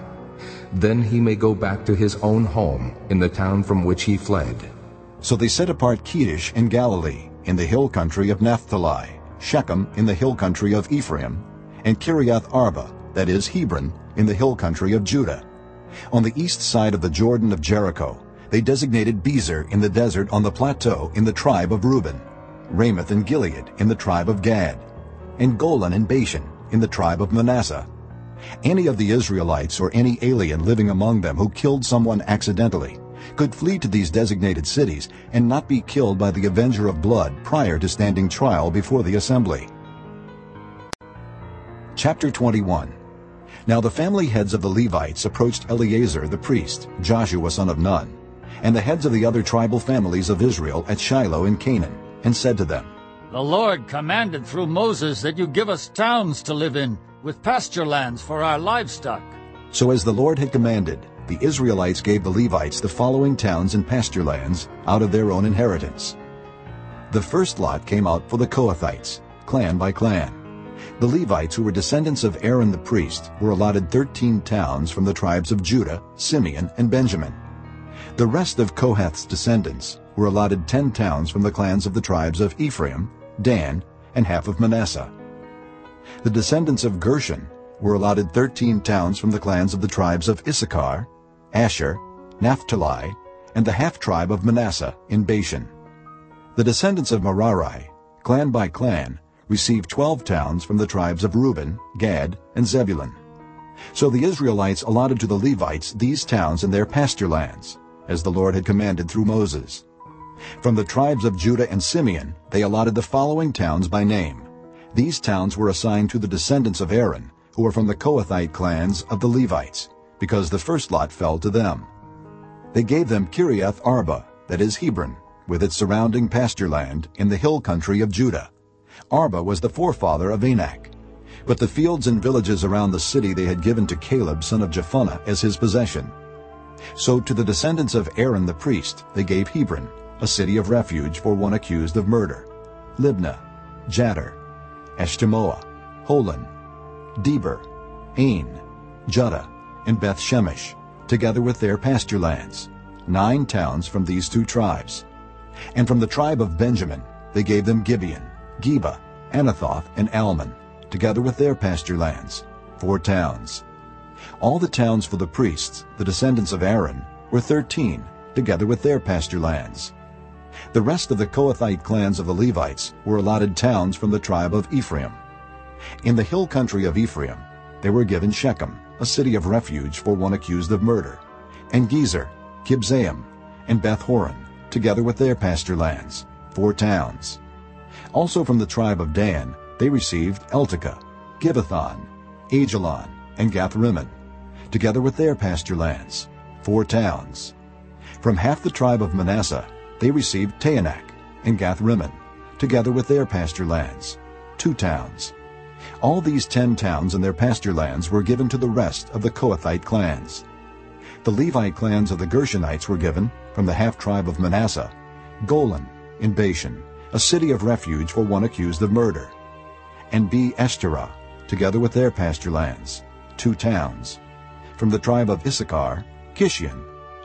Then he may go back to his own home in the town from which he fled. So they set apart Kedesh in Galilee, in the hill country of Naphtali, Shechem in the hill country of Ephraim, and Kiriath Arba, that is Hebron, in the hill country of Judah. On the east side of the Jordan of Jericho, they designated Bezer in the desert on the plateau in the tribe of Reuben, Ramoth and Gilead in the tribe of Gad, and Golan and Bashan in the tribe of Manasseh. Any of the Israelites or any alien living among them who killed someone accidentally could flee to these designated cities and not be killed by the avenger of blood prior to standing trial before the assembly. Chapter 21 Now the family heads of the Levites approached Eleazar the priest, Joshua son of Nun, and the heads of the other tribal families of Israel at Shiloh in Canaan, and said to them, The Lord commanded through Moses that you give us towns to live in, with pasture lands for our livestock. So as the Lord had commanded, the Israelites gave the Levites the following towns and pasture lands out of their own inheritance. The first lot came out for the Kohathites, clan by clan. The Levites, who were descendants of Aaron the priest, were allotted 13 towns from the tribes of Judah, Simeon, and Benjamin. The rest of Kohath's descendants were allotted 10 towns from the clans of the tribes of Ephraim, Dan, and half of Manasseh. The descendants of Gershon were allotted 13 towns from the clans of the tribes of Issachar, Asher, Naphtali, and the half-tribe of Manasseh in Bashan. The descendants of Merari, clan by clan, received 12 towns from the tribes of Reuben, Gad, and Zebulun. So the Israelites allotted to the Levites these towns and their pasture lands, as the Lord had commanded through Moses. From the tribes of Judah and Simeon, they allotted the following towns by name. These towns were assigned to the descendants of Aaron, who were from the Kohathite clans of the Levites, because the first lot fell to them. They gave them Kiriath Arba, that is Hebron, with its surrounding pasture land in the hill country of Judah. Arba was the forefather of Anak. But the fields and villages around the city they had given to Caleb son of Jephunneh as his possession. So to the descendants of Aaron the priest they gave Hebron, a city of refuge for one accused of murder, Libnah, Jattir, Eshtemoa, Holon, Debir, Ain, Juttah, and Beth Shemesh, together with their pasture lands, nine towns from these two tribes. And from the tribe of Benjamin they gave them Gibeon, Geba, Anathoth, and Almon, together with their pasture lands, four towns. All the towns for the priests, the descendants of Aaron, were thirteen, together with their pasture lands. The rest of the Kohathite clans of the Levites were allotted towns from the tribe of Ephraim. In the hill country of Ephraim, they were given Shechem, a city of refuge for one accused of murder, and Gezer, Kibzaim, and Beth-horon, together with their pasture lands, four towns. Also from the tribe of Dan, they received Eltekeh, Gibbethon, Aijalon, and Gathrimmon, together with their pasture lands, four towns. From half the tribe of Manasseh, they received Taanach and Gathrimmon, together with their pasture lands, two towns. All these ten towns and their pasture lands were given to the rest of the Kohathite clans. The Levite clans of the Gershonites were given, from the half-tribe of Manasseh, Golan in Bashan, a city of refuge for one accused of murder, and Be Eshterah, together with their pasture lands, two towns. From the tribe of Issachar, Kishion,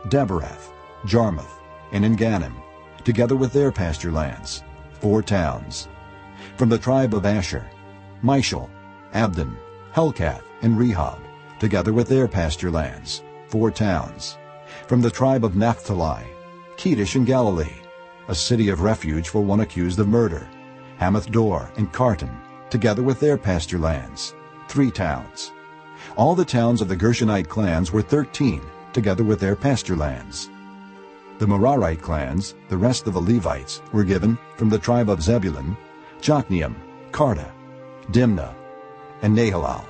Daberath, Jarmuth, and Engannim, together with their pasture lands, four towns. From the tribe of Asher, Mishal, Abdon, Helkath, and Rehob, together with their pasture lands, four towns. From the tribe of Naphtali, Kedesh in Galilee, a city of refuge for one accused of murder, Hammoth-dor and Kartan, together with their pasture lands, three towns. All the towns of the Gershonite clans were thirteen, together with their pasture lands. The Merarite clans, the rest of the Levites, were given from the tribe of Zebulun, Jokneam, Kartah, Dimnah, and Nahalal,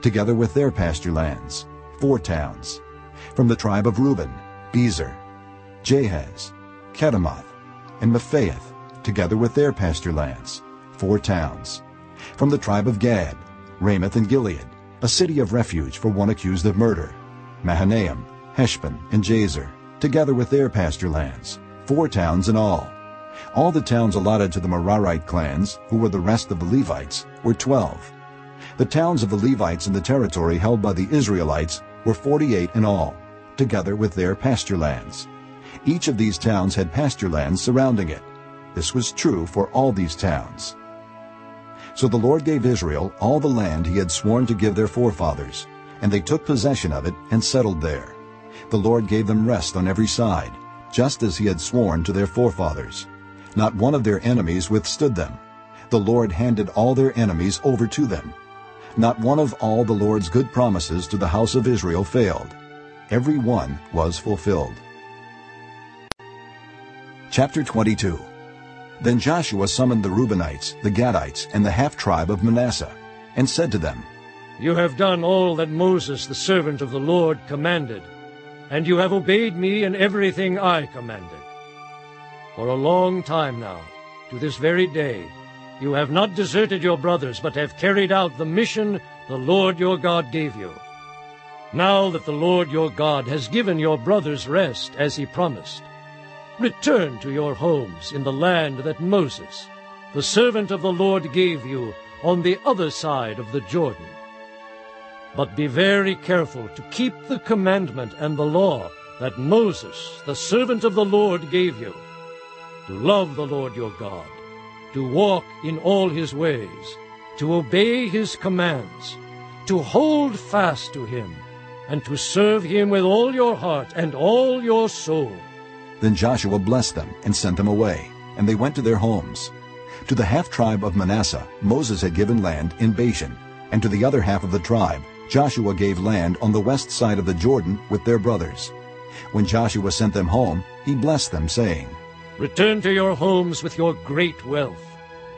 together with their pasture lands, four towns. From the tribe of Reuben, Bezer, Jahaz, Kedemoth, and Mephaath, together with their pasture lands, four towns. From the tribe of Gad, Ramoth and Gilead, a city of refuge for one accused of murder, Mahanaim, Heshbon, and Jazer, together with their pasture lands, four towns in all. All the towns allotted to the Merarite clans, who were the rest of the Levites, were twelve. The towns of the Levites in the territory held by the Israelites were forty-eight in all, together with their pasture lands. Each of these towns had pasture lands surrounding it. This was true for all these towns. So the Lord gave Israel all the land he had sworn to give their forefathers, and they took possession of it and settled there. The Lord gave them rest on every side, just as he had sworn to their forefathers. Not one of their enemies withstood them. The Lord handed all their enemies over to them. Not one of all the Lord's good promises to the house of Israel failed. Every one was fulfilled. Chapter 22 Then Joshua summoned the Reubenites, the Gadites, and the half-tribe of Manasseh, and said to them, You have done all that Moses the servant of the Lord commanded, and you have obeyed me in everything I commanded. For a long time now, to this very day, you have not deserted your brothers, but have carried out the mission the Lord your God gave you. Now that the Lord your God has given your brothers rest as he promised, return to your homes in the land that Moses, the servant of the Lord, gave you on the other side of the Jordan. But be very careful to keep the commandment and the law that Moses, the servant of the Lord, gave you, to love the Lord your God, to walk in all his ways, to obey his commands, to hold fast to him, and to serve him with all your heart and all your soul. Then Joshua blessed them and sent them away, and they went to their homes. To the half-tribe of Manasseh Moses had given land in Bashan, and to the other half of the tribe Joshua gave land on the west side of the Jordan with their brothers. When Joshua sent them home, he blessed them, saying, Return to your homes with your great wealth,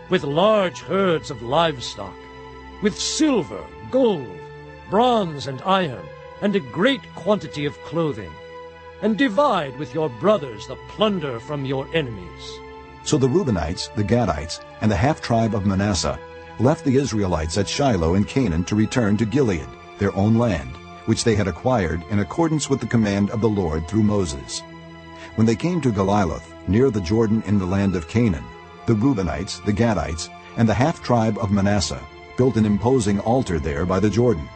with large herds of livestock, with silver, gold, bronze, and iron, and a great quantity of clothing, and divide with your brothers the plunder from your enemies. So the Reubenites, the Gadites, and the half-tribe of Manasseh left the Israelites at Shiloh in Canaan to return to Gilead, their own land, which they had acquired in accordance with the command of the Lord through Moses. When they came to Geliloth, near the Jordan in the land of Canaan, the Reubenites, the Gadites, and the half-tribe of Manasseh built an imposing altar there by the Jordan.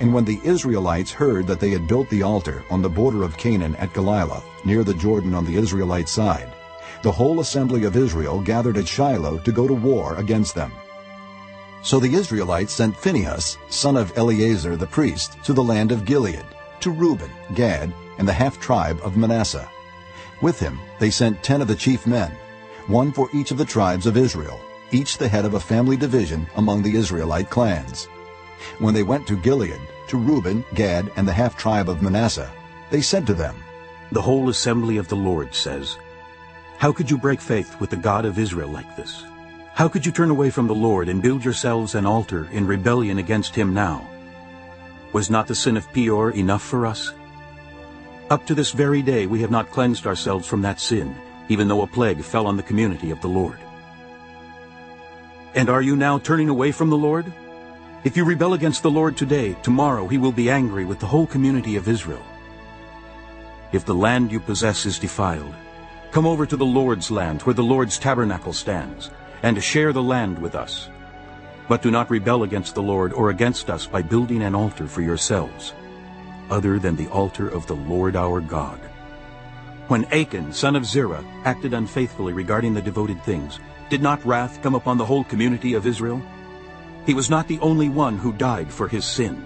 And when the Israelites heard that they had built the altar on the border of Canaan at Geliloth, near the Jordan on the Israelite side, the whole assembly of Israel gathered at Shiloh to go to war against them. So the Israelites sent Phinehas, son of Eleazar the priest, to the land of Gilead, to Reuben, Gad, and the half-tribe of Manasseh. With him they sent ten of the chief men, one for each of the tribes of Israel, each the head of a family division among the Israelite clans. When they went to Gilead, to Reuben, Gad, and the half-tribe of Manasseh, they said to them, The whole assembly of the Lord says, How could you break faith with the God of Israel like this? How could you turn away from the Lord and build yourselves an altar in rebellion against him now? Was not the sin of Peor enough for us? Up to this very day we have not cleansed ourselves from that sin, even though a plague fell on the community of the Lord. And are you now turning away from the Lord? If you rebel against the Lord today, tomorrow he will be angry with the whole community of Israel. If the land you possess is defiled, come over to the Lord's land where the Lord's tabernacle stands, and share the land with us. But do not rebel against the Lord or against us by building an altar for yourselves, other than the altar of the Lord our God. When Achan, son of Zerah, acted unfaithfully regarding the devoted things, did not wrath come upon the whole community of Israel? He was not the only one who died for his sin.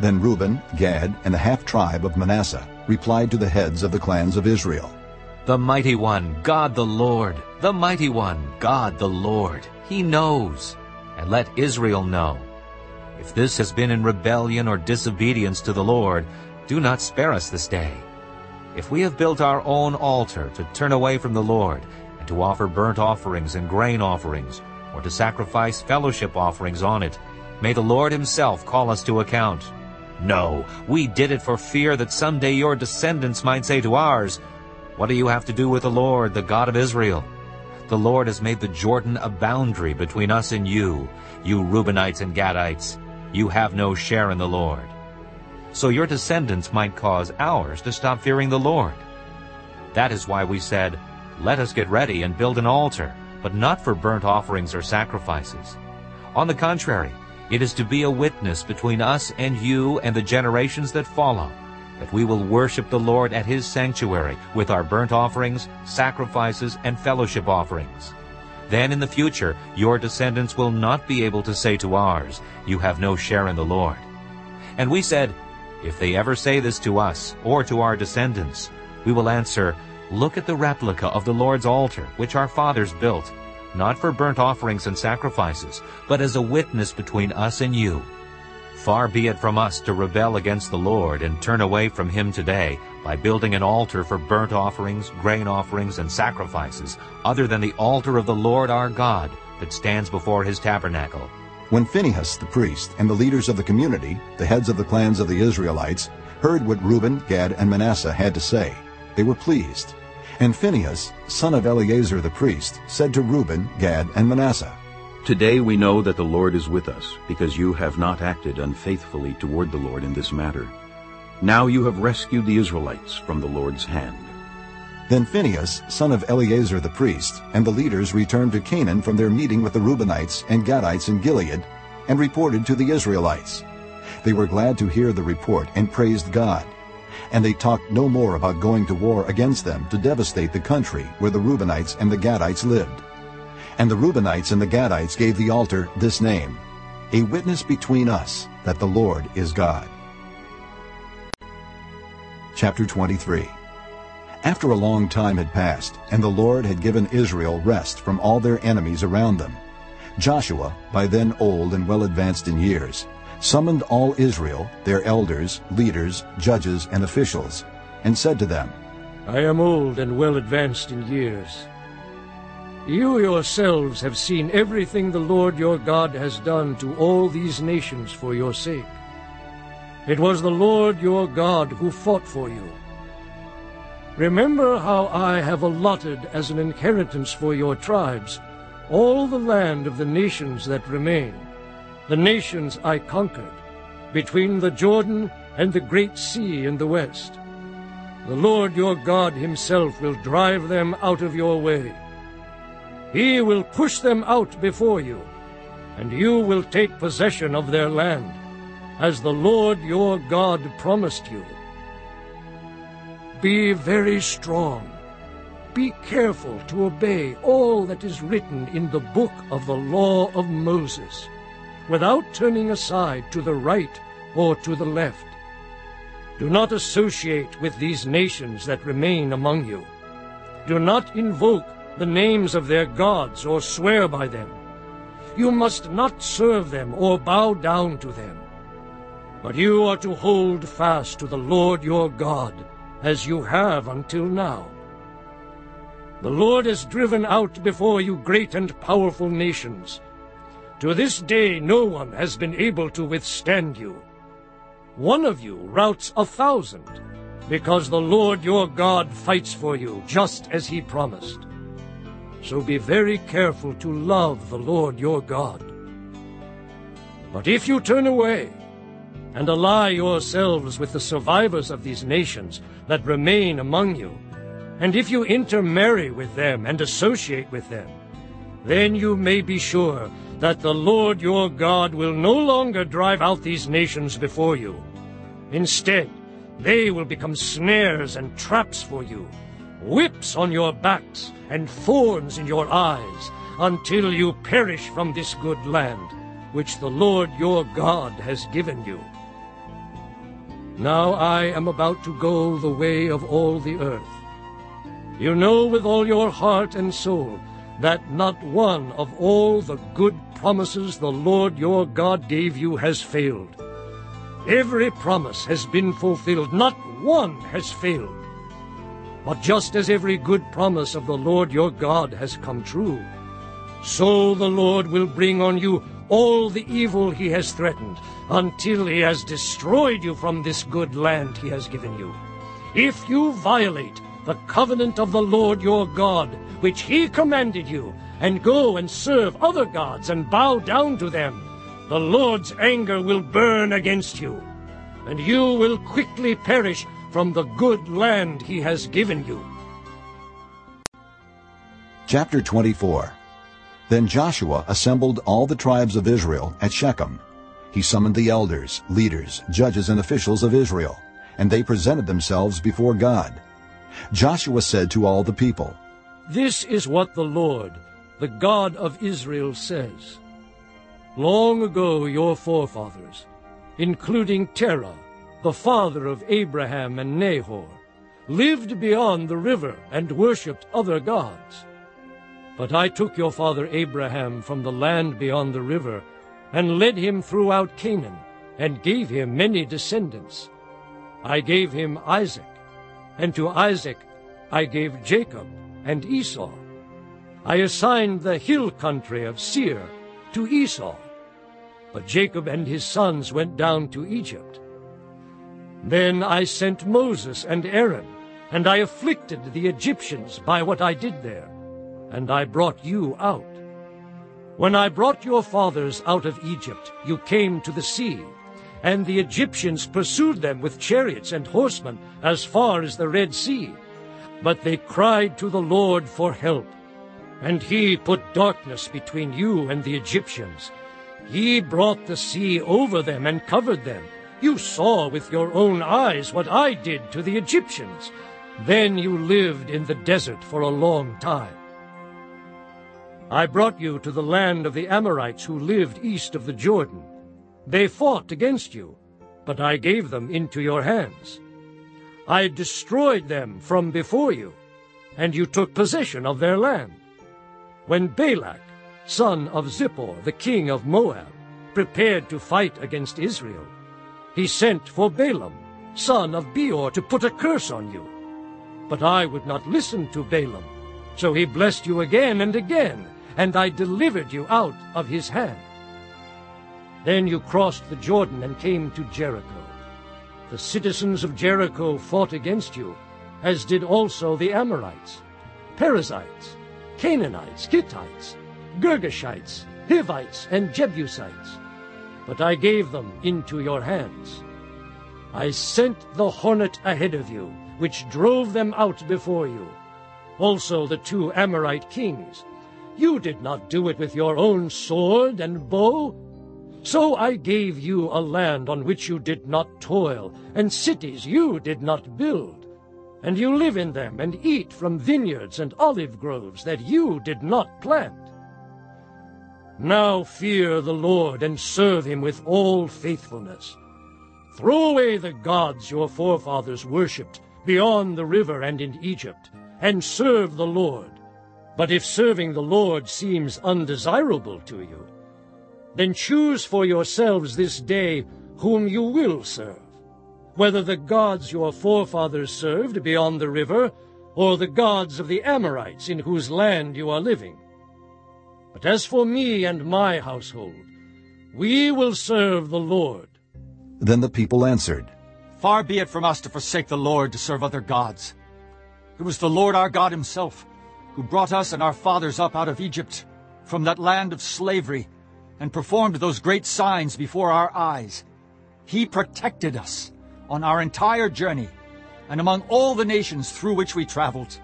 Then Reuben, Gad, and the half-tribe of Manasseh replied to the heads of the clans of Israel. The Mighty One, God the Lord, the Mighty One, God the Lord, He knows. And let Israel know. If this has been in rebellion or disobedience to the Lord, do not spare us this day. If we have built our own altar to turn away from the Lord, and to offer burnt offerings and grain offerings, or to sacrifice fellowship offerings on it, may the Lord himself call us to account. No, we did it for fear that someday your descendants might say to ours, What do you have to do with the Lord, the God of Israel? The Lord has made the Jordan a boundary between us and you, you Reubenites and Gadites. You have no share in the Lord. So your descendants might cause ours to stop fearing the Lord. That is why we said, Let us get ready and build an altar, but not for burnt offerings or sacrifices. On the contrary, it is to be a witness between us and you and the generations that follow, that we will worship the Lord at his sanctuary with our burnt offerings, sacrifices, and fellowship offerings. Then in the future your descendants will not be able to say to ours, You have no share in the Lord. And we said, If they ever say this to us or to our descendants, we will answer, Look at the replica of the Lord's altar, which our fathers built, not for burnt offerings and sacrifices, but as a witness between us and you. Far be it from us to rebel against the Lord and turn away from him today by building an altar for burnt offerings, grain offerings, and sacrifices, other than the altar of the Lord our God that stands before his tabernacle. When Phinehas the priest and the leaders of the community, the heads of the clans of the Israelites, heard what Reuben, Gad, and Manasseh had to say, they were pleased. And Phinehas, son of Eleazar the priest, said to Reuben, Gad, and Manasseh, Today we know that the Lord is with us, because you have not acted unfaithfully toward the Lord in this matter. Now you have rescued the Israelites from the Lord's hand. Then Phinehas, son of Eleazar the priest, and the leaders returned to Canaan from their meeting with the Reubenites and Gadites in Gilead, and reported to the Israelites. They were glad to hear the report and praised God. And they talked no more about going to war against them to devastate the country where the Reubenites and the Gadites lived. And the Reubenites and the Gadites gave the altar this name, A Witness Between Us that the Lord is God. Chapter 23 After a long time had passed, and the Lord had given Israel rest from all their enemies around them, Joshua, by then old and well advanced in years, summoned all Israel, their elders, leaders, judges, and officials, and said to them, I am old and well advanced in years. You yourselves have seen everything the Lord your God has done to all these nations for your sake. It was the Lord your God who fought for you. Remember how I have allotted as an inheritance for your tribes all the land of the nations that remain, the nations I conquered, between the Jordan and the great sea in the west. The Lord your God himself will drive them out of your way. He will push them out before you, and you will take possession of their land, as the Lord your God promised you. Be very strong. Be careful to obey all that is written in the book of the law of Moses. without turning aside to the right or to the left. Do not associate with these nations that remain among you. Do not invoke the names of their gods or swear by them. You must not serve them or bow down to them. But you are to hold fast to the Lord your God, as you have until now. The Lord has driven out before you great and powerful nations. To this day no one has been able to withstand you. One of you routs a thousand, because the Lord your God fights for you, just as he promised. So be very careful to love the Lord your God. But if you turn away, and ally yourselves with the survivors of these nations that remain among you, and if you intermarry with them and associate with them, then you may be sure that the Lord your God will no longer drive out these nations before you. Instead, they will become snares and traps for you, whips on your backs and thorns in your eyes, until you perish from this good land, which the Lord your God has given you. Now I am about to go the way of all the earth. You know with all your heart and soul that not one of all the good promises the Lord your God gave you has failed. Every promise has been fulfilled, not one has failed. But just as every good promise of the Lord your God has come true, so the Lord will bring on you all the evil he has threatened, until he has destroyed you from this good land he has given you. If you violate the covenant of the Lord your God, which he commanded you, and go and serve other gods and bow down to them, the Lord's anger will burn against you, and you will quickly perish from the good land he has given you. Chapter 24 Then Joshua assembled all the tribes of Israel at Shechem. He summoned the elders, leaders, judges, and officials of Israel, and they presented themselves before God. Joshua said to all the people, This is what the Lord, the God of Israel, says. Long ago your forefathers, including Terah, the father of Abraham and Nahor, lived beyond the river and worshipped other gods. But I took your father Abraham from the land beyond the river and led him throughout Canaan and gave him many descendants. I gave him Isaac, and to Isaac I gave Jacob and Esau. I assigned the hill country of Seir to Esau, but Jacob and his sons went down to Egypt. Then I sent Moses and Aaron, and I afflicted the Egyptians by what I did there, and I brought you out. When I brought your fathers out of Egypt, you came to the sea, and the Egyptians pursued them with chariots and horsemen as far as the Red Sea. But they cried to the Lord for help, and he put darkness between you and the Egyptians. He brought the sea over them and covered them. You saw with your own eyes what I did to the Egyptians. Then you lived in the desert for a long time. I brought you to the land of the Amorites who lived east of the Jordan. They fought against you, but I gave them into your hands. I destroyed them from before you, and you took possession of their land. When Balak, son of Zippor, the king of Moab, prepared to fight against Israel, he sent for Balaam, son of Beor, to put a curse on you. But I would not listen to Balaam, so he blessed you again and again, and I delivered you out of his hand. Then you crossed the Jordan and came to Jericho. The citizens of Jericho fought against you, as did also the Amorites, Perizzites, Canaanites, Hittites, Girgashites, Hivites, and Jebusites. But I gave them into your hands. I sent the hornet ahead of you, which drove them out before you. Also the two Amorite kings. You did not do it with your own sword and bow. So I gave you a land on which you did not toil, and cities you did not build. And you live in them and eat from vineyards and olive groves that you did not plant. Now fear the Lord and serve him with all faithfulness. Throw away the gods your forefathers worshipped beyond the river and in Egypt, and serve the Lord. But if serving the Lord seems undesirable to you, then choose for yourselves this day whom you will serve, whether the gods your forefathers served beyond the river, or the gods of the Amorites in whose land you are living. But as for me and my household, we will serve the Lord. Then the people answered, Far be it from us to forsake the Lord to serve other gods. It was the Lord our God himself who brought us and our fathers up out of Egypt, from that land of slavery, and performed those great signs before our eyes. He protected us on our entire journey and among all the nations through which we traveled.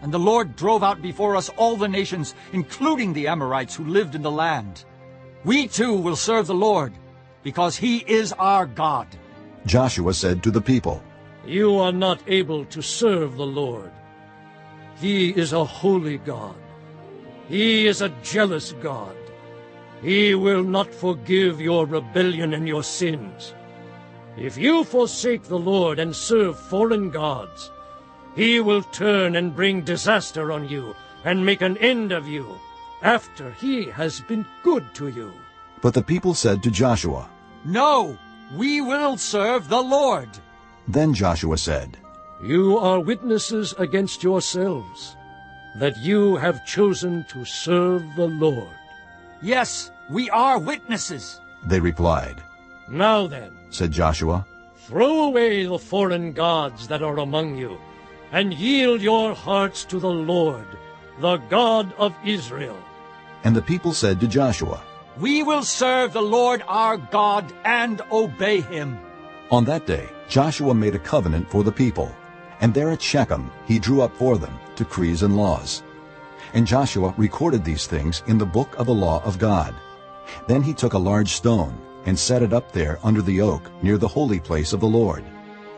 And the Lord drove out before us all the nations, including the Amorites who lived in the land. We too will serve the Lord, because he is our God. Joshua said to the people, You are not able to serve the Lord. He is a holy God. He is a jealous God. He will not forgive your rebellion and your sins. If you forsake the Lord and serve foreign gods, he will turn and bring disaster on you and make an end of you after he has been good to you. But the people said to Joshua, No, we will serve the Lord. Then Joshua said, You are witnesses against yourselves that you have chosen to serve the Lord. Yes, we are witnesses. They replied. Now then, said Joshua, throw away the foreign gods that are among you, and yield your hearts to the Lord, the God of Israel. And the people said to Joshua, We will serve the Lord our God and obey him. On that day Joshua made a covenant for the people, and there at Shechem he drew up for them decrees and laws. And Joshua recorded these things in the book of the law of God. Then he took a large stone and set it up there under the oak near the holy place of the Lord.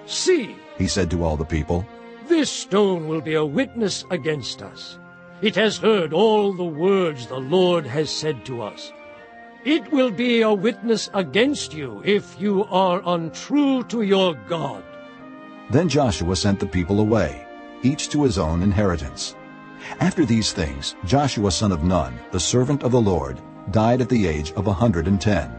See, he said to all the people, this stone will be a witness against us. It has heard all the words the Lord has said to us. It will be a witness against you if you are untrue to your God. Then Joshua sent the people away, each to his own inheritance. After these things, Joshua son of Nun, the servant of the Lord, died at the age of a hundred and ten.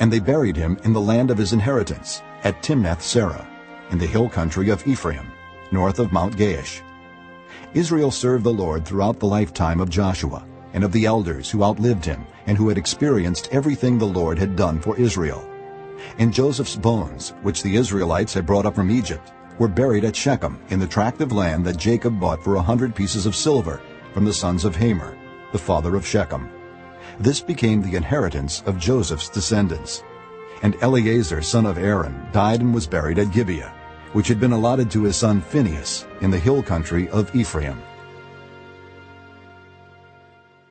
And they buried him in the land of his inheritance, at Timnath-Serah, in the hill country of Ephraim, north of Mount Gaash. Israel served the Lord throughout the lifetime of Joshua and of the elders who outlived him and who had experienced everything the Lord had done for Israel. And Joseph's bones, which the Israelites had brought up from Egypt, were buried at Shechem in the tract of land that Jacob bought for a hundred pieces of silver from the sons of Hamor, the father of Shechem. This became the inheritance of Joseph's descendants. And Eleazar son of Aaron died and was buried at Gibeah, which had been allotted to his son Phinehas in the hill country of Ephraim.